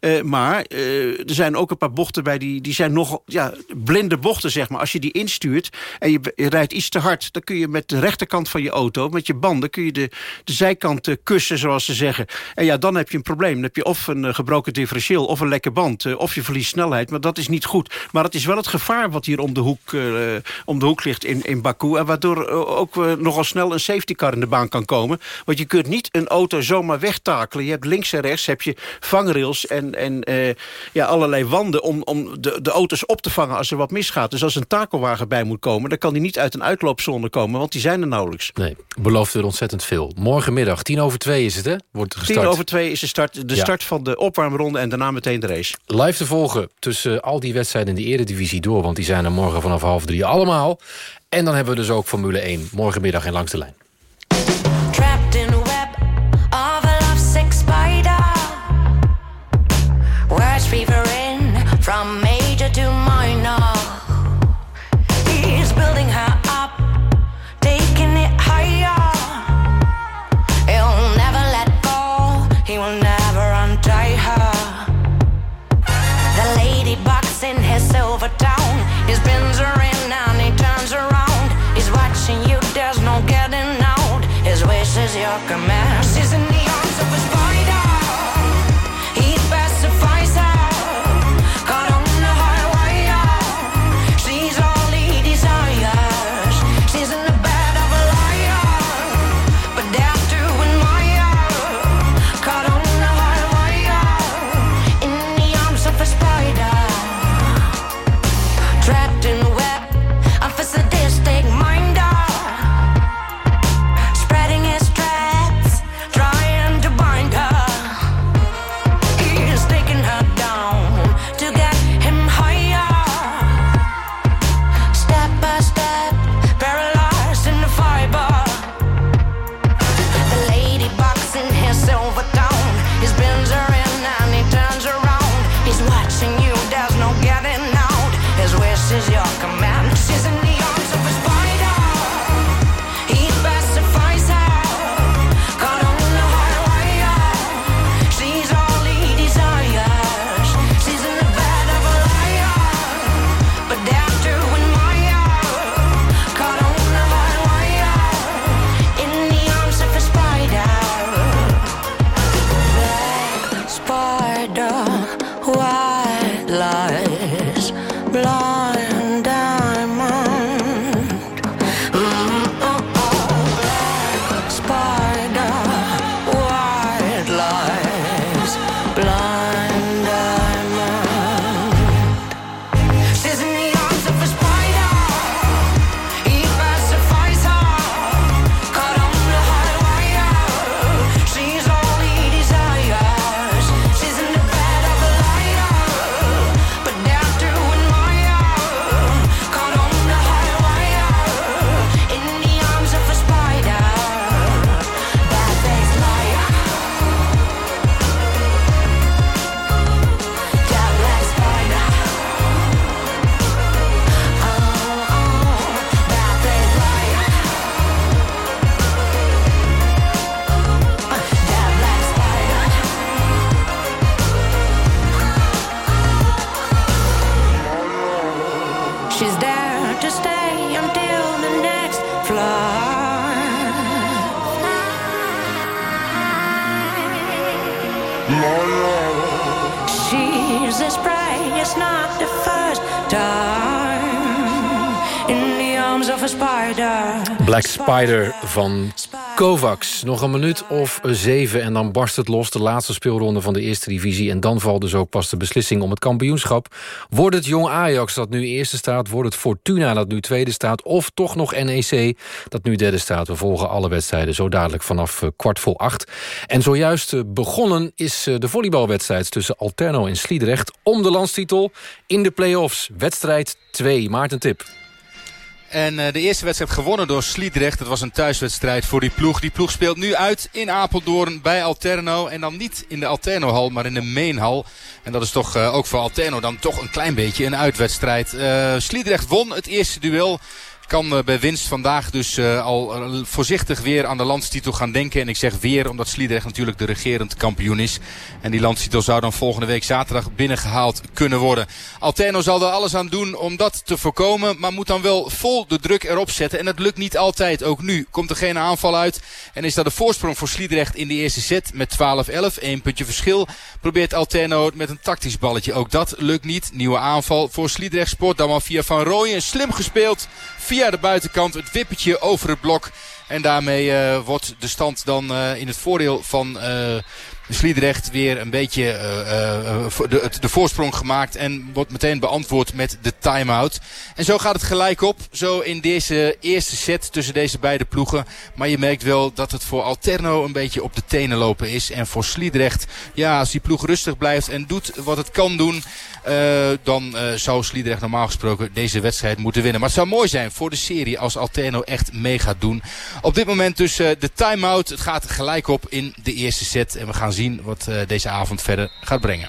Uh, maar uh, er zijn ook een paar bochten bij die, die zijn nog ja, blinde bochten, zeg maar. Als je die instuurt en je, je, rijdt iets te hard... dan kun je met de rechterkant van je auto, met je banden... kun je de, de zijkant kussen, zoals ze zeggen. En ja, dan heb je een probleem. Dan heb je of een gebroken differentieel of een band. Uh, of je verliest snelheid, maar dat is niet goed. Maar het is wel het gevaar wat hier om de hoek, uh, om de hoek ligt in, in Baku. En waardoor uh, ook nogal snel een safety car in de baan kan komen. Want je kunt niet een auto zomaar wegtakelen. Je hebt links en rechts heb je vangrails en, en ja, allerlei wanden... om, om de, de auto's op te vangen als er wat misgaat. Dus als een takelwagen bij moet komen... dan kan die niet uit een uitloopzone komen, want die zijn er nauwelijks. Nee, belooft er ontzettend veel. Morgenmiddag, tien over twee is het, hè? Wordt gestart. Tien over twee is de start, de ja. start van de opwarmronde... en daarna meteen de Live te volgen tussen al die wedstrijden in de eredivisie door... want die zijn er morgen vanaf half drie allemaal. En dan hebben we dus ook Formule 1 morgenmiddag in Langs de Lijn. Van Kovacs. Nog een minuut of zeven en dan barst het los. De laatste speelronde van de eerste divisie. En dan valt dus ook pas de beslissing om het kampioenschap. Wordt het Jong Ajax dat nu eerste staat? Wordt het Fortuna dat nu tweede staat? Of toch nog NEC dat nu derde staat? We volgen alle wedstrijden zo dadelijk vanaf eh, kwart voor acht. En zojuist eh, begonnen is eh, de volleybalwedstrijd... tussen Alterno en Sliedrecht om de landstitel in de play-offs. Wedstrijd 2. Maarten Tip. En uh, de eerste wedstrijd gewonnen door Sliedrecht. Dat was een thuiswedstrijd voor die ploeg. Die ploeg speelt nu uit in Apeldoorn bij Alterno. En dan niet in de Alterno-hal, maar in de Meenhal. En dat is toch uh, ook voor Alterno dan toch een klein beetje een uitwedstrijd. Uh, Sliedrecht won het eerste duel. Kan uh, bij winst vandaag dus uh, al uh, voorzichtig weer aan de landstitel gaan denken. En ik zeg weer omdat Sliedrecht natuurlijk de regerend kampioen is. En die landstitel zou dan volgende week zaterdag binnengehaald kunnen worden. Alterno zal er alles aan doen om dat te voorkomen. Maar moet dan wel vol de druk erop zetten. En dat lukt niet altijd. Ook nu komt er geen aanval uit. En is dat de voorsprong voor Sliedrecht in de eerste set met 12-11. Eén puntje verschil. Probeert Alterno met een tactisch balletje. Ook dat lukt niet. Nieuwe aanval voor Sliedrecht Sport. Dan maar via Van Rooyen. Slim gespeeld. Via de buitenkant het wippertje over het blok. En daarmee uh, wordt de stand dan uh, in het voordeel van uh, Sliedrecht weer een beetje de, de, voorsprong gemaakt. En wordt meteen beantwoord met de time-out. En zo gaat het gelijk op. Zo in deze eerste set tussen deze beide ploegen. Maar je merkt wel dat het voor Alterno een beetje op de tenen lopen is. En voor Sliedrecht, ja, als die ploeg rustig blijft en doet wat het kan doen... Dan zou Sliedrecht normaal gesproken deze wedstrijd moeten winnen. Maar het zou mooi zijn voor de serie als Alterno echt mee gaat doen. Op dit moment dus de time-out. Het gaat gelijk op in de eerste set. En we gaan zien wat deze avond verder gaat brengen.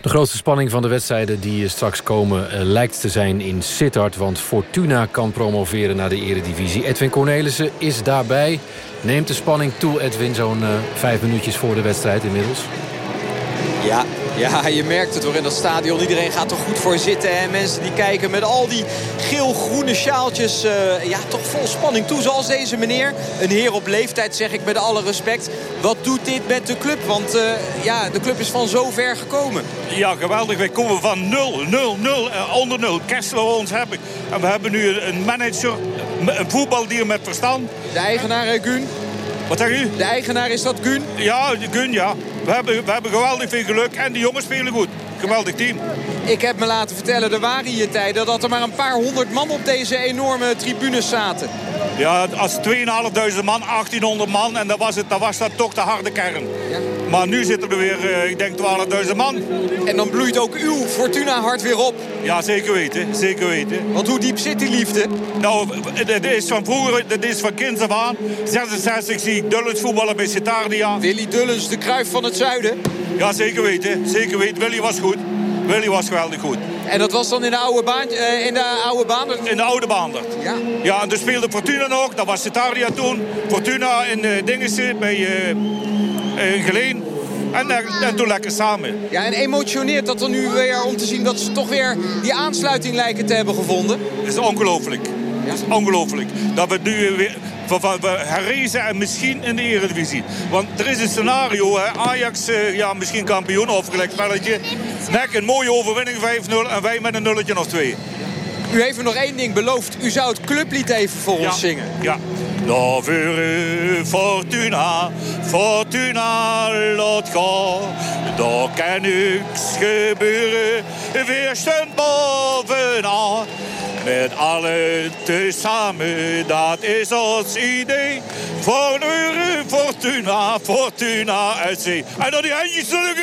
De grootste spanning van de wedstrijden die straks komen uh, lijkt te zijn in Sittard. Want Fortuna kan promoveren naar de eredivisie. Edwin Cornelissen is daarbij. Neemt de spanning toe, Edwin, zo'n vijf minuutjes voor de wedstrijd inmiddels? Ja, ja, je merkt het hoor in dat stadion. Iedereen gaat er goed voor zitten. En mensen die kijken met al die geel-groene sjaaltjes. Uh, ja, toch vol spanning toe. Zoals deze meneer. Een heer op leeftijd zeg ik met alle respect. Wat doet dit met de club? Want uh, ja, de club is van zo ver gekomen. Ja, geweldig. Wij komen van 0, 0, 0, uh, onder 0. Kessler ons hebben. En we hebben nu een manager, een voetbaldier met verstand. De eigenaar, Gun. Wat zeg u? De eigenaar is dat Gun? Ja, Gun, ja. We hebben, we hebben geweldig veel geluk en die jongens spelen goed. Geweldig team. Ik heb me laten vertellen, er waren hier tijden dat er maar een paar honderd man op deze enorme tribunes zaten. Ja, als 2.500 man, 1800 man en dan was, het, dan was dat toch de harde kern. Ja. Maar nu zitten er weer, uh, ik denk 12.000 man. En dan bloeit ook uw Fortuna hart weer op. Ja, zeker weten. Zeker weten. Want hoe diep zit die liefde? Nou, dat is van vroeger, dat is van kinds af aan. 66 zie ik Dullens voetballen bij Citardia. Willy Dullens, de kruif van het zuiden. Ja, zeker weten. Zeker weten. Willy was goed. Willy was geweldig goed. En dat was dan in de oude baan? Uh, in de oude baan? In de oude Baandert. Ja. Ja, en toen speelde Fortuna nog. Dat was Citaria toen. Fortuna in uh, Dingessen bij uh, Geleen. En, en toen lekker samen. Ja, en emotioneert dat er nu weer om te zien dat ze toch weer die aansluiting lijken te hebben gevonden? Dat is ongelooflijk. Ja. Dat is ongelooflijk. Dat we nu weer... van, van, van herrezen en misschien in de eredivisie. Want er is een scenario, hè. Ajax uh, ja, misschien kampioen, afgelegd spelletje. Nek een mooie overwinning 5-0 en wij met een nulletje nog 2. U heeft me nog één ding beloofd. U zou het clublied even voor ja. ons zingen. Ja. Lavere Fortuna, Fortuna gaan. Daar kan niks gebeuren, weer stond bovenaan. Met allen tezamen, dat is ons idee. Voor Fortuna, Fortuna uit zee. En dan die handjes terug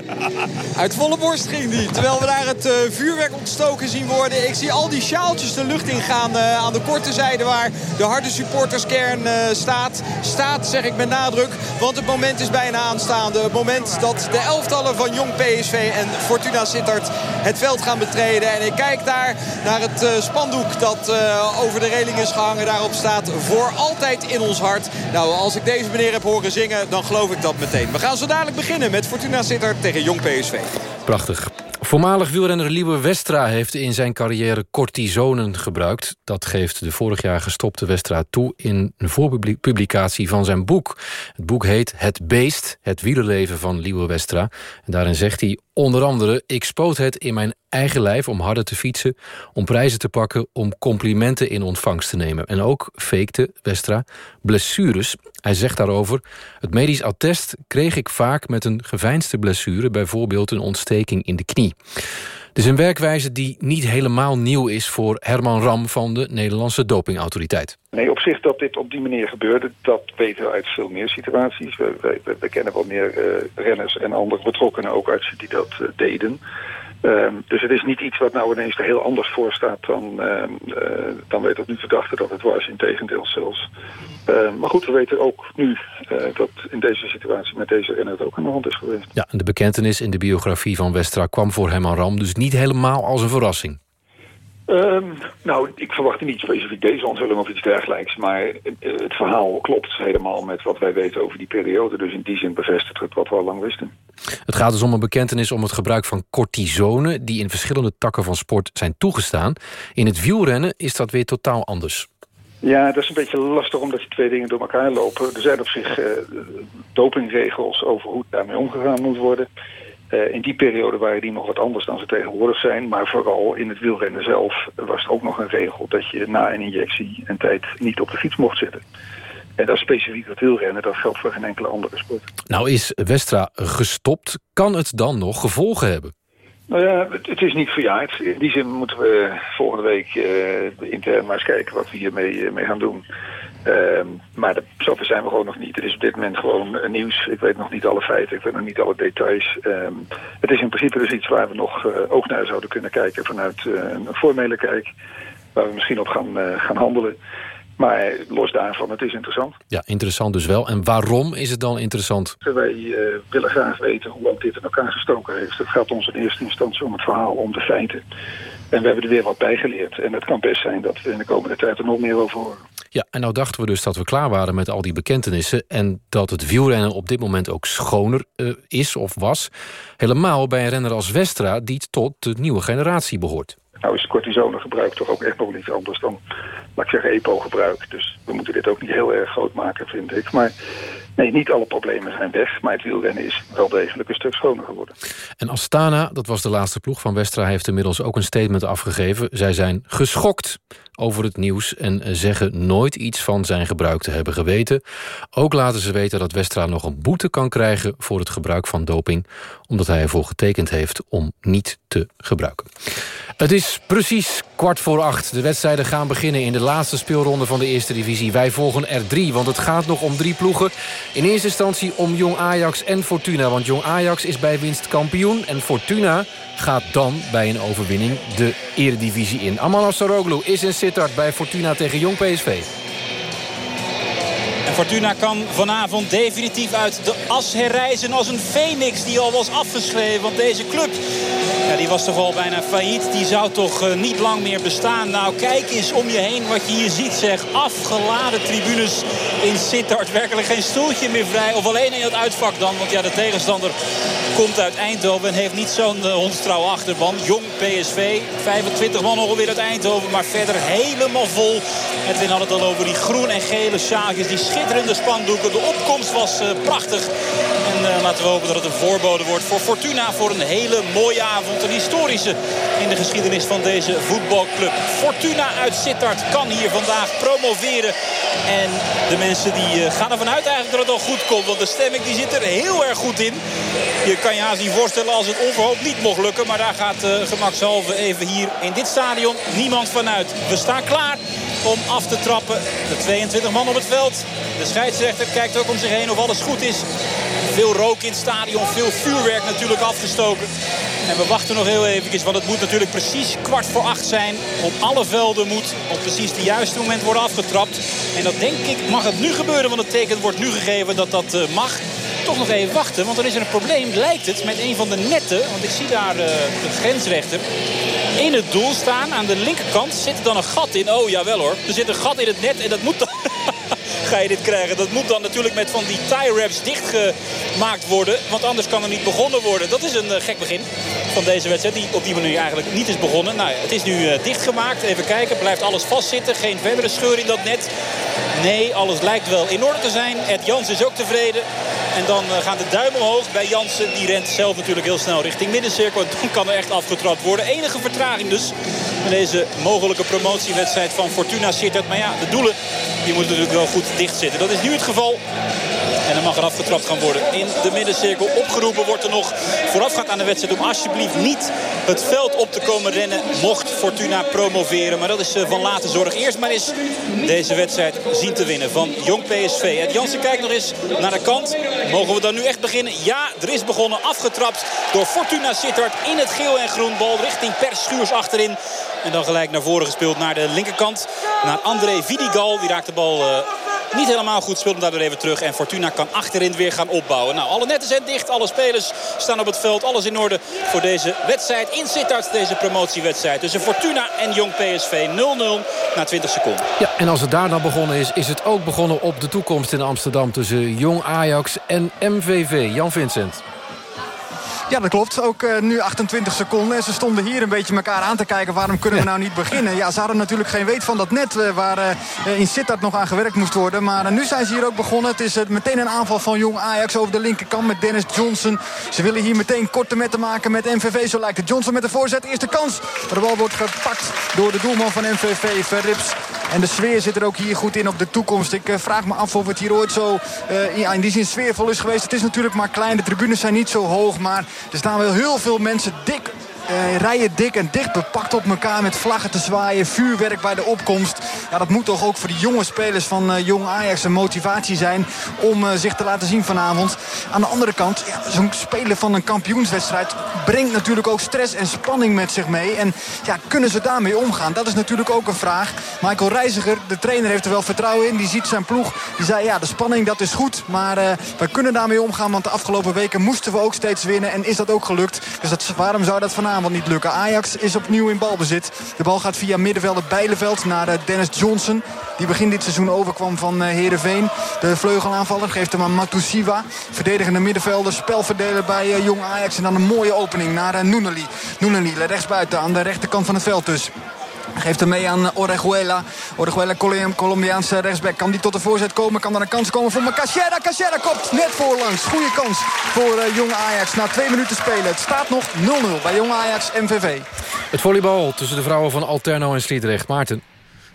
Uit volle borst ging die. Terwijl we daar het uh, vuurwerk ontstoken zien worden. Ik zie al die sjaaltjes de lucht ingaan uh, aan de korte zijde waar de harde supporterskern uh, staat. Staat, zeg ik met nadruk, want het moment is bijna aanstaande. Het moment dat de elftallen van Jong PSV en Fortuna Sittard het veld gaan betreden. En ik kijk daar naar het spandoek dat over de reling is gehangen. Daarop staat voor altijd in ons hart. Nou, als ik deze meneer heb horen zingen, dan geloof ik dat meteen. We gaan zo dadelijk beginnen met Fortuna Sittard tegen Jong PSV. Prachtig. Voormalig wielrenner Liewe Westra heeft in zijn carrière cortisonen gebruikt. Dat geeft de vorig jaar gestopte Westra toe in een voorpublicatie van zijn boek. Het boek heet Het Beest, het wielerleven van Liewe Westra. En daarin zegt hij onder andere... ik spoot het in mijn eigen lijf om harder te fietsen... om prijzen te pakken, om complimenten in ontvangst te nemen. En ook fakte Westra blessures. Hij zegt daarover... het medisch attest kreeg ik vaak met een geveinsde blessure... bijvoorbeeld een ontsteking in de knie. Dus een werkwijze die niet helemaal nieuw is voor Herman Ram van de Nederlandse dopingautoriteit. Nee, op zich dat dit op die manier gebeurde, dat weten we uit veel meer situaties. We, we, kennen wel meer uh, renners en andere betrokkenen, ook artsen die dat uh, deden. Um, dus het is niet iets wat nou ineens er heel anders voor staat dan, uh, uh, dan wij tot nu verdachten dat het was. Integendeel zelfs. Uh, maar goed, we weten ook nu dat in deze situatie met deze renner het ook aan de hand is geweest. Ja, en de bekentenis in de biografie van Westra kwam voor hem aan Ram dus niet helemaal als een verrassing. Um, nou, ik verwachtte niet specifiek deze onthulling of iets dergelijks. Maar het verhaal klopt helemaal met wat wij weten over die periode. Dus in die zin bevestigt het wat we al lang wisten. Het gaat dus om een bekentenis om het gebruik van cortisone... die in verschillende takken van sport zijn toegestaan. In het wielrennen is dat weer totaal anders. Ja, dat is een beetje lastig omdat die twee dingen door elkaar lopen. Er zijn op zich uh, dopingregels over hoe daarmee omgegaan moet worden... Uh, in die periode waren die nog wat anders dan ze tegenwoordig zijn. Maar vooral in het wielrennen zelf was er ook nog een regel... dat je na een injectie een tijd niet op de fiets mocht zitten. En dat is specifiek het wielrennen. Dat geldt voor geen enkele andere sport. Nou is Westra gestopt. Kan het dan nog gevolgen hebben? Nou ja, het, is niet verjaard. In die zin moeten we volgende week uh, intern maar eens kijken... wat we hiermee uh, mee gaan doen. Uh, maar de, zover zijn we gewoon nog niet. Het is op dit moment gewoon uh, nieuws. Ik weet nog niet alle feiten, ik weet nog niet alle details. Um, het is in principe dus iets waar we nog uh, ook naar zouden kunnen kijken vanuit uh, een formele kijk. Waar we misschien op gaan, gaan handelen. Maar los daarvan, het is interessant. Ja, interessant dus wel. En waarom is het dan interessant? Wij willen graag weten hoe lang dit in elkaar gestoken heeft. Het gaat ons in eerste instantie om het verhaal, om de feiten. En we hebben er weer wat bij geleerd. En het kan best zijn dat we in de komende tijd er nog meer over horen. Ja, en nou dachten we dus dat we klaar waren met al die bekentenissen... en dat het wielrennen op dit moment ook schoner uh, is of was. Helemaal bij een renner als Westra die tot de nieuwe generatie behoort. Nou is cortisonengebruik toch ook echt nog iets anders dan, laat ik zeggen, EPO-gebruik. Dus we moeten dit ook niet heel erg groot maken, vind ik. Maar nee, niet alle problemen zijn weg. Maar het wielrennen is wel degelijk een stuk schoner geworden. En Astana, dat was de laatste ploeg van Westra... heeft inmiddels ook een statement afgegeven. Zij zijn geschokt over het nieuws en zeggen nooit iets van zijn gebruik te hebben geweten. Ook laten ze weten dat Westra nog een boete kan krijgen... voor het gebruik van doping, omdat hij ervoor getekend heeft om niet te gebruiken. Het is precies kwart voor acht. De wedstrijden gaan beginnen in de laatste speelronde van de eerste divisie. Wij volgen er drie, want het gaat nog om drie ploegen. In eerste instantie om Jong Ajax en Fortuna. Want Jong Ajax is bij winst kampioen. En Fortuna gaat dan bij een overwinning de eredivisie in. Aman Saroglu is in Sittard bij Fortuna tegen Jong PSV. En Fortuna kan vanavond definitief uit de as herrijzen als een phoenix die al was afgeschreven. Want deze club, ja, die was toch al bijna failliet. Die zou toch uh, niet lang meer bestaan. Nou, kijk eens om je heen wat je hier ziet zeg. Afgeladen tribunes in Sittard. Werkelijk geen stoeltje meer vrij. Of alleen in het uitvak dan. Want ja, de tegenstander komt uit Eindhoven en heeft niet zo'n uh, hondstrouw achterban. Jong PSV, 25 man ongeveer uit Eindhoven. Maar verder helemaal vol. Edwin had het al over die groen en gele sjaakjes. Die schitterende spandoeken. De opkomst was uh, prachtig. En uh, laten we hopen dat het een voorbode wordt voor Fortuna. Voor een hele mooie avond. Een historische in de geschiedenis van deze voetbalclub. Fortuna uit Sittard kan hier vandaag promoveren. En de mensen die gaan ervan uit eigenlijk dat het al goed komt. Want de stemming die zit er heel erg goed in. Je kan je haast voorstellen als het onverhoopt niet mocht lukken. Maar daar gaat uh, gemakshalve even hier in dit stadion niemand vanuit. We staan klaar om af te trappen. De 22 man op het veld. De scheidsrechter kijkt ook om zich heen of alles goed is. Veel rook in het stadion, veel vuurwerk natuurlijk afgestoken. En we wachten nog heel even, want het moet natuurlijk precies kwart voor acht zijn. Op alle velden moet op precies het juiste moment worden afgetrapt. En dat denk ik mag het nu gebeuren, want het teken wordt nu gegeven dat dat uh, mag toch nog even wachten. Want er is een probleem, lijkt het, met een van de netten. Want ik zie daar uh, de grensrechter in het doel staan. Aan de linkerkant zit er dan een gat in. Oh, jawel hoor. Er zit een gat in het net en dat moet dan... ga je dit krijgen. Dat moet dan natuurlijk met van die tie wraps dichtgemaakt worden. Want anders kan er niet begonnen worden. Dat is een uh, gek begin van deze wedstrijd. Die op die manier eigenlijk niet is begonnen. Nou, het is nu uh, dichtgemaakt. Even kijken. Blijft alles vastzitten. Geen verdere scheur in dat net. Nee, alles lijkt wel in orde te zijn. Ed Jans is ook tevreden. En dan uh, gaan de duimen omhoog bij Jansen. Die rent zelf natuurlijk heel snel richting middencirkel. En kan er echt afgetrapt worden. Enige vertraging dus. In deze mogelijke promotiewedstrijd van Fortuna Sittard. Maar ja, de doelen die moeten natuurlijk wel goed dicht zitten. Dat is nu het geval. En dan mag er afgetrapt gaan worden in de middencirkel. Opgeroepen wordt er nog voorafgaand aan de wedstrijd... om alsjeblieft niet het veld op te komen rennen... mocht Fortuna promoveren. Maar dat is van late zorg. Eerst maar eens deze wedstrijd zien te winnen van Jong PSV. Ed Jansen kijkt nog eens naar de kant. Mogen we dan nu echt beginnen? Ja, er is begonnen. Afgetrapt door Fortuna Sittard in het geel en groen. Bal richting Per Schuurs achterin. En dan gelijk naar voren gespeeld naar de linkerkant. Naar André Vidigal. Die raakt de bal... Uh, niet helemaal goed speelt hem daardoor even terug. En Fortuna kan achterin weer gaan opbouwen. Nou, alle netten zijn dicht. Alle spelers staan op het veld. Alles in orde voor deze wedstrijd in Sittard. Deze promotiewedstrijd tussen Fortuna en Jong PSV. 0-0 na 20 seconden. Ja, en als het daar dan begonnen is, is het ook begonnen op de toekomst in Amsterdam... tussen Jong Ajax en MVV. Jan Vincent. Ja, dat klopt. Ook uh, nu 28 seconden. En ze stonden hier een beetje elkaar aan te kijken. Waarom kunnen we nou niet beginnen? Ja, ze hadden natuurlijk geen weet van dat net uh, waar uh, in Sittard nog aan gewerkt moest worden. Maar nu zijn ze hier ook begonnen. Het is meteen een aanval van Jong Ajax over de linkerkant met Dennis Johnson. Ze willen hier meteen korte metten maken met MVV. Zo lijkt het Johnson met de voorzet. Eerste kans. De bal wordt gepakt door de doelman van MVV, Verrips. En de sfeer zit er ook hier goed in op de toekomst. Ik vraag me af of het hier ooit zo in die zin sfeervol is geweest. Het is natuurlijk maar klein. De tribunes zijn niet zo hoog. Maar er staan wel heel veel mensen dik uh, rijen dik en dicht bepakt op elkaar met vlaggen te zwaaien. Vuurwerk bij de opkomst. Ja, dat moet toch ook voor die jonge spelers van Jong Ajax een motivatie zijn om zich te laten zien vanavond. Aan de andere kant, ja, zo'n spelen van een kampioenswedstrijd brengt natuurlijk ook stress en spanning met zich mee. En ja, kunnen ze daarmee omgaan? Dat is natuurlijk ook een vraag. Michael De trainer, heeft er wel vertrouwen in. Die ziet zijn ploeg. Die zei, ja, de spanning dat is goed. Maar we kunnen daarmee omgaan, want de afgelopen weken moesten we ook steeds winnen. En is dat ook gelukt. Dus dat, waarom zou dat vanavond niet lukken. Ajax is opnieuw in balbezit. De bal gaat via middenvelder Bijleveld naar Dennis Johnson. Die begin dit seizoen overkwam van Heerenveen. De vleugelaanvaller geeft hem aan Matusiwa. Verdedigende middenvelder, spelverdeler bij Jong Ajax. En dan een mooie opening naar Noeneli. Noeneli rechtsbuiten aan de rechterkant van het veld dus. Geeft hem mee aan Orejuela. Orejuela, Colombiaanse rechtsback. Kan die tot de voorzet komen? Kan er een kans komen voor Cachera? Cachera kopt net voorlangs. Goede kans voor uh, Jong Ajax na twee minuten spelen. Het staat nog 0-0 bij Jong Ajax MVV. Het volleybal tussen de vrouwen van Alterno en Sliedrecht. Maarten.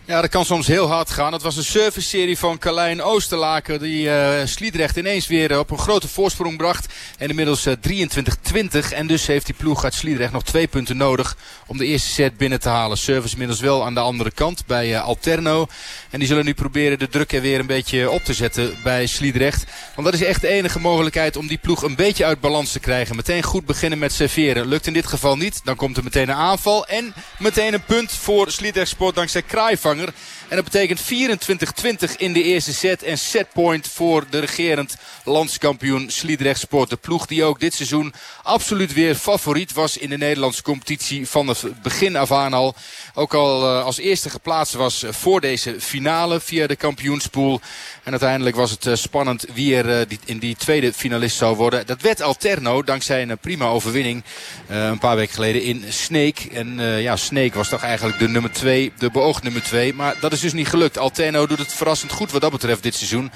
Ja, dat kan soms heel hard gaan. Het was een service-serie van Carlijn Oosterlaken... die uh, Sliedrecht ineens weer op een grote voorsprong bracht. En inmiddels uh, 23-20. En dus heeft die ploeg uit Sliedrecht nog twee punten nodig... om de eerste set binnen te halen. Service inmiddels wel aan de andere kant bij uh, Alterno. En die zullen nu proberen de druk er weer een beetje op te zetten bij Sliedrecht. Want dat is echt de enige mogelijkheid om die ploeg een beetje uit balans te krijgen. Meteen goed beginnen met serveren. Lukt in dit geval niet, dan komt er meteen een aanval. En meteen een punt voor Sliedrecht Sport dankzij Kraaivang. langer. En dat betekent 24-20 in de eerste set. En setpoint voor de regerend landskampioen Sliedrecht Sport. De ploeg die ook dit seizoen absoluut weer favoriet was in de Nederlandse competitie van het begin af aan al. Ook al uh, als eerste geplaatst was voor deze finale via de kampioenspool. En uiteindelijk was het uh, spannend wie er die, in die tweede finalist zou worden. Dat werd Alterno dankzij een prima overwinning een paar weken geleden in Sneek. En ja, Sneek was toch eigenlijk de nummer 2, de beoogd nummer 2. Maar dat is dus niet gelukt. Alterno doet het verrassend goed wat dat betreft dit seizoen.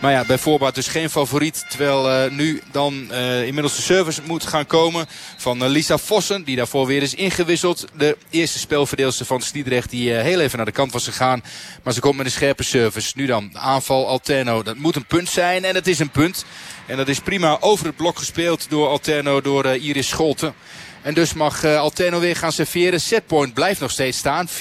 Maar ja, bij voorbaat dus geen favoriet. Terwijl nu dan inmiddels de service moet gaan komen van Lisa Vossen. Die daarvoor weer is ingewisseld. De eerste spelverdeelster van Sliedrecht die heel even naar de kant was gegaan. Maar ze komt met een scherpe service. Nu dan de aanval Alterno. Dat moet een punt zijn en het is een punt. En dat is prima over het blok gespeeld door Alterno, door Iris Scholten. En dus mag uh, Alterno weer gaan serveren. Setpoint blijft nog steeds staan. 24-21.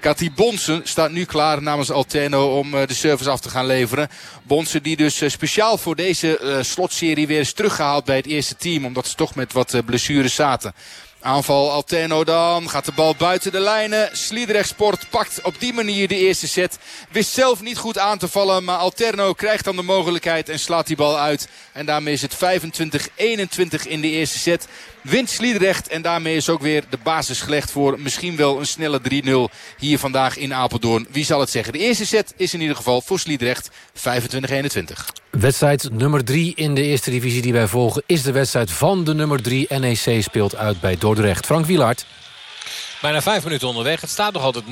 Cathy Bonsen staat nu klaar namens Alterno om uh, de service af te gaan leveren. Bonsen die dus uh, speciaal voor deze slotserie weer is teruggehaald bij het eerste team. Omdat ze toch met wat blessures zaten. Aanval Alterno dan. Gaat de bal buiten de lijnen. Sliedrecht Sport pakt op die manier de eerste set. Wist zelf niet goed aan te vallen. Maar Alterno krijgt dan de mogelijkheid en slaat die bal uit. En daarmee is het 25-21 in de eerste set wint Sliedrecht. En daarmee is ook weer de basis gelegd voor misschien wel een snelle 3-0 hier vandaag in Apeldoorn. Wie zal het zeggen? De eerste set is in ieder geval voor Sliedrecht 25-21. Wedstrijd nummer 3 in de eerste divisie die wij volgen... is de wedstrijd van de nummer 3. NEC speelt uit bij Dordrecht. Frank Wielaert. Bijna vijf minuten onderweg. Het staat nog altijd 0-0.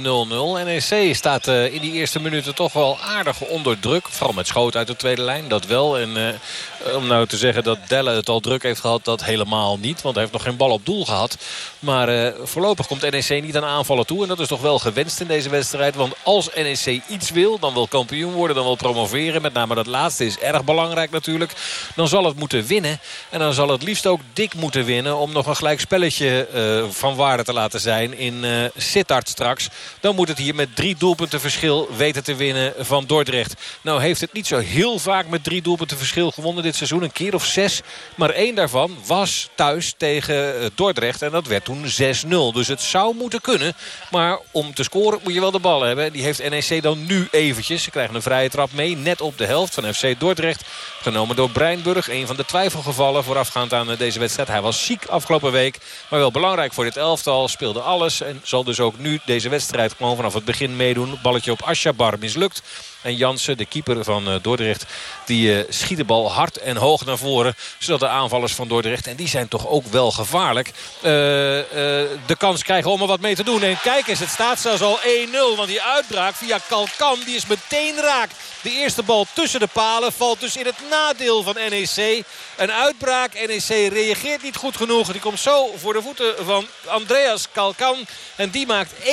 NEC staat uh, in die eerste minuten toch wel aardig onder druk. Vooral met schoot uit de tweede lijn, dat wel. En uh, om nou te zeggen dat Delle het al druk heeft gehad, dat helemaal niet. Want hij heeft nog geen bal op doel gehad. Maar uh, voorlopig komt NEC niet aan aanvallen toe. En dat is toch wel gewenst in deze wedstrijd. Want als NEC iets wil, dan wil kampioen worden, dan wil promoveren. Met name dat laatste is erg belangrijk natuurlijk. Dan zal het moeten winnen. En dan zal het liefst ook dik moeten winnen om nog een gelijk spelletje van waarde te laten zijn in uh, Sittard straks. Dan moet het hier met drie doelpunten verschil weten te winnen van Dordrecht. Nou heeft het niet zo heel vaak met drie doelpunten verschil gewonnen dit seizoen. Een keer of zes. Maar één daarvan was thuis tegen eh, Dordrecht. En dat werd toen 6-0. Dus het zou moeten kunnen. Maar om te scoren moet je wel de bal hebben. Die heeft NEC dan nu eventjes. Ze krijgen een vrije trap mee. Net op de helft van FC Dordrecht. Genomen door Breinburg. Een van de twijfelgevallen voorafgaand aan eh, deze wedstrijd. Hij was ziek afgelopen week. Maar wel belangrijk voor dit elftal. Speelde alles en zal dus ook nu deze wedstrijd gewoon vanaf het begin meedoen. Balletje op Ashabar mislukt. En Jansen, de keeper van uh, Dordrecht, die uh, schiet de bal hard en hoog naar voren. Zodat de aanvallers van Dordrecht, en die zijn toch ook wel gevaarlijk, uh, de kans krijgen om er wat mee te doen. En kijk eens, het staat zelfs al 1-0. Want die uitbraak via Kalkan, die is meteen raak. De eerste bal tussen de palen valt dus in het nadeel van NEC. Een uitbraak, NEC reageert niet goed genoeg. Die komt zo voor de voeten van Andreas Kalkan. En die maakt 1-0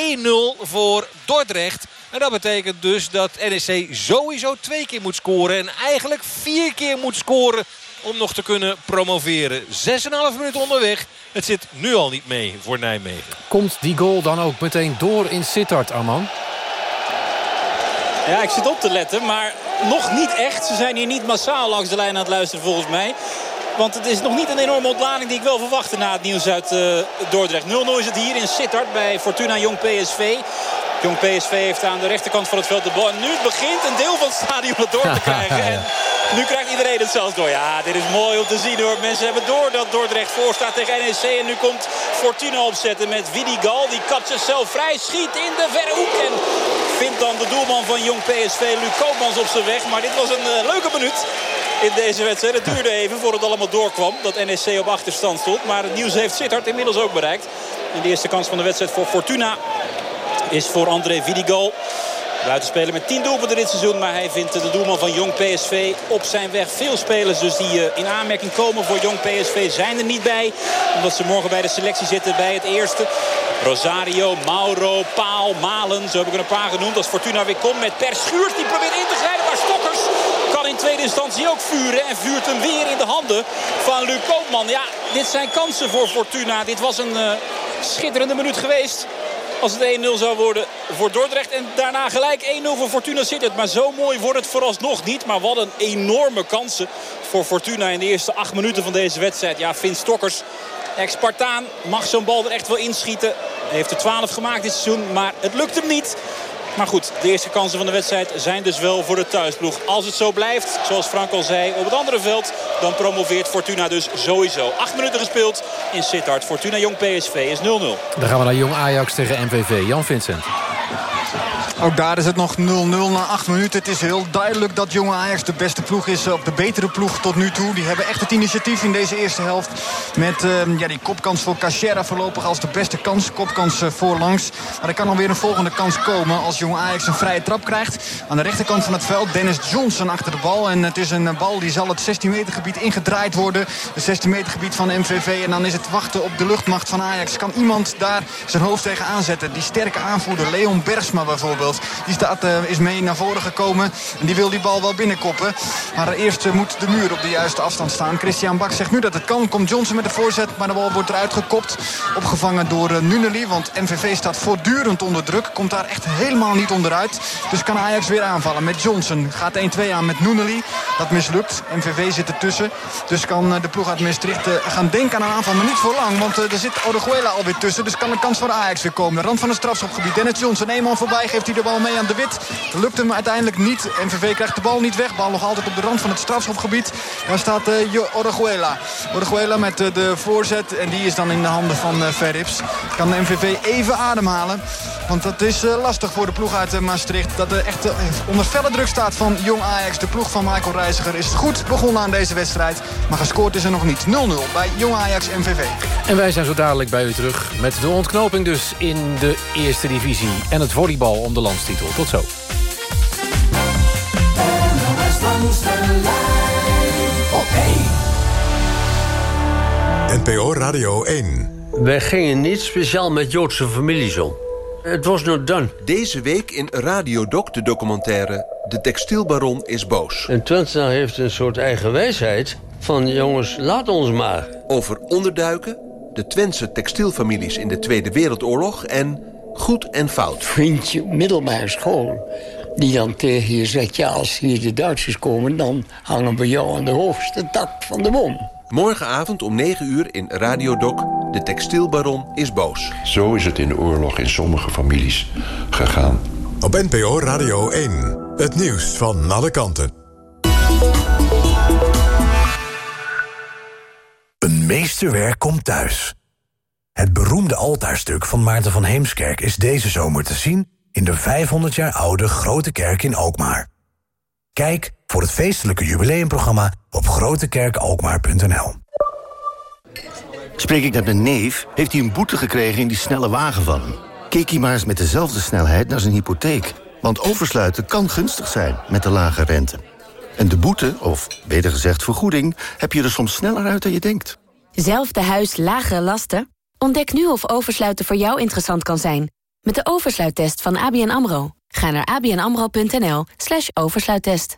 voor Dordrecht. En dat betekent dus dat NEC sowieso twee keer moet scoren. En eigenlijk vier keer moet scoren om nog te kunnen promoveren. 6,5 minuten onderweg. Het zit nu al niet mee voor Nijmegen. Komt die goal dan ook meteen door in Sittard, Arman? Ja, ik zit op te letten, maar nog niet echt. Ze zijn hier niet massaal langs de lijn aan het luisteren volgens mij. Want het is nog niet een enorme ontlading die ik wel verwachtte na het nieuws uit uh, Dordrecht. 0-0 is het hier in Sittard bij Fortuna Jong PSV. Jong PSV heeft aan de rechterkant van het veld de bal. En nu begint een deel van het stadion het door te krijgen. En nu krijgt iedereen het zelfs door. Ja, dit is mooi om te zien hoor. Mensen hebben door dat Dordrecht voor staat tegen NEC. En nu komt Fortuna opzetten met Widigal. Die kapt zichzelf vrij, schiet in de verre hoek. En vindt dan de doelman van Jong PSV, Luc Koopmans, op zijn weg. Maar dit was een uh, leuke minuut in deze wedstrijd. Het duurde even voordat het allemaal doorkwam. Dat NEC op achterstand stond. Maar het nieuws heeft Sittard inmiddels ook bereikt. In de eerste kans van de wedstrijd voor Fortuna is voor André Vidigal. Buitenspeler met 10 doelpunten dit seizoen. Maar hij vindt de doelman van Jong PSV op zijn weg. Veel spelers dus die eh, in aanmerking komen voor Jong PSV zijn er niet bij. Omdat ze morgen bij de selectie zitten bij het eerste. Rosario, Mauro, Paal, Malen. Zo heb ik er een paar genoemd. Als Fortuna weer komt met Per Schuurs. Die probeert in te grijpen. Maar Stokkers kan in tweede instantie ook vuren. En vuurt hem weer in de handen van Luc Koopman. Ja, dit zijn kansen voor Fortuna. Dit was een uh, schitterende minuut geweest. Als het 1-0 zou worden voor Dordrecht. En daarna gelijk 1-0 voor Fortuna Sittard. Maar zo mooi wordt het vooralsnog niet. Maar wat een enorme kansen voor Fortuna in de eerste acht minuten van deze wedstrijd. Ja, Vin Stokkers, ex-Spartaan, mag zo'n bal er echt wel inschieten. Hij heeft er 12 gemaakt dit seizoen, maar het lukt hem niet. Maar goed, de eerste kansen van de wedstrijd zijn dus wel voor de thuisploeg. Als het zo blijft, zoals Frank al zei, op het andere veld... dan promoveert Fortuna dus sowieso. Acht minuten gespeeld in Sittard. Fortuna Jong PSV is 0-0. Dan gaan we naar Jong Ajax tegen MVV. Jan Vincent. Ook daar is het nog 0-0 na 8 minuten. Het is heel duidelijk dat jonge Ajax de beste ploeg is. Op de betere ploeg tot nu toe. Die hebben echt het initiatief in deze eerste helft. Met uh, ja, die kopkans voor Cachera voorlopig als de beste kans. Kopkans uh, voorlangs. Maar er kan alweer een volgende kans komen als jonge Ajax een vrije trap krijgt. Aan de rechterkant van het veld Dennis Johnson achter de bal. En het is een bal die zal het 16 meter gebied ingedraaid worden. Het 16 meter gebied van MVV. En dan is het wachten op de luchtmacht van Ajax. Kan iemand daar zijn hoofd tegen aanzetten? Die sterke aanvoerder Leon Bergsma bijvoorbeeld. Die staat, uh, is mee naar voren gekomen. En die wil die bal wel binnenkoppen. Maar eerst uh, moet de muur op de juiste afstand staan. Christian Bak zegt nu dat het kan. Komt Johnson met de voorzet. Maar de bal wordt eruit gekopt. Opgevangen door uh, Nuneli. Want MVV staat voortdurend onder druk. Komt daar echt helemaal niet onderuit. Dus kan Ajax weer aanvallen met Johnson. Gaat 1-2 aan met Nuneli. Dat mislukt. MVV zit ertussen. Dus kan de ploeg uit Maastricht gaan denken aan een aanval. Maar niet voor lang. Want er zit Orejuela alweer tussen. Dus kan een kans voor Ajax weer komen. De rand van het strafschopgebied. Dennis Johnson. Eenmaal voorbij geeft hij de bal mee aan de Wit. Lukt hem uiteindelijk niet. MVV krijgt de bal niet weg. Bal nog altijd op de rand van het strafschopgebied. Daar staat uh, Orejuela. Met uh, de voorzet. En die is dan in de handen van uh, Verrips. Kan de MVV even ademhalen. Want dat is lastig voor de ploeg uit Maastricht. Dat er echt onder felle druk staat van Jong Ajax. De ploeg van Michael Reiziger is goed begonnen aan deze wedstrijd. Maar gescoord is er nog niet. 0-0 bij Jong Ajax MVV. En wij zijn zo dadelijk bij u terug. Met de ontknoping dus in de eerste divisie. En het volleybal om de landstitel. Tot zo. NPO Radio 1. Wij gingen niet speciaal met Joodse families om. Het was not done. Deze week in Radio Doc de documentaire... De textielbaron is boos. En Twente heeft een soort eigen wijsheid... van jongens, laat ons maar. Over onderduiken, de Twentse textielfamilies in de Tweede Wereldoorlog... en goed en fout. Vind je middelbare school die dan tegen je zegt... ja, als hier de Duitsers komen... dan hangen we jou aan de hoogste tak van de boom. Morgenavond om 9 uur in Radio Doc. De textielbaron is boos. Zo is het in de oorlog in sommige families gegaan. Op NPO Radio 1. Het nieuws van alle kanten. Een meesterwerk komt thuis. Het beroemde altaarstuk van Maarten van Heemskerk... is deze zomer te zien in de 500 jaar oude Grote Kerk in Alkmaar. Kijk voor het feestelijke jubileumprogramma op grotekerkalkmaar.nl. Spreek ik met mijn neef, heeft hij een boete gekregen in die snelle wagenvallen. Keek hij maar eens met dezelfde snelheid naar zijn hypotheek. Want oversluiten kan gunstig zijn met de lage rente. En de boete, of beter gezegd vergoeding, heb je er soms sneller uit dan je denkt. Zelfde huis, lagere lasten? Ontdek nu of oversluiten voor jou interessant kan zijn. Met de oversluittest van ABN AMRO. Ga naar abnamro.nl slash oversluittest.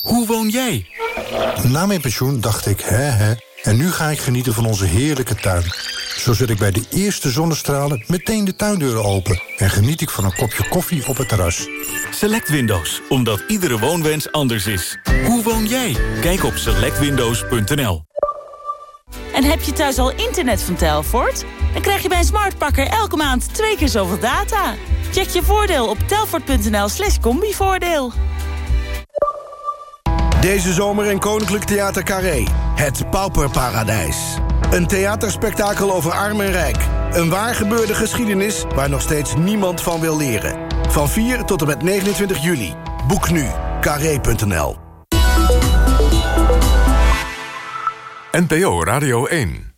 hoe woon jij? Na mijn pensioen dacht ik, hè hè, en nu ga ik genieten van onze heerlijke tuin. Zo zet ik bij de eerste zonnestralen meteen de tuindeuren open... en geniet ik van een kopje koffie op het terras. Select Windows, omdat iedere woonwens anders is. Hoe woon jij? Kijk op selectwindows.nl. En heb je thuis al internet van Telfort? Dan krijg je bij een smartpakker elke maand twee keer zoveel data. Check je voordeel op telfort.nl slash combivoordeel. Deze zomer in Koninklijk Theater Carré. Het Pauperparadijs. Een theaterspektakel over arm en rijk. Een waar gebeurde geschiedenis waar nog steeds niemand van wil leren. Van 4 tot en met 29 juli. Boek nu. Carré.nl NPO Radio 1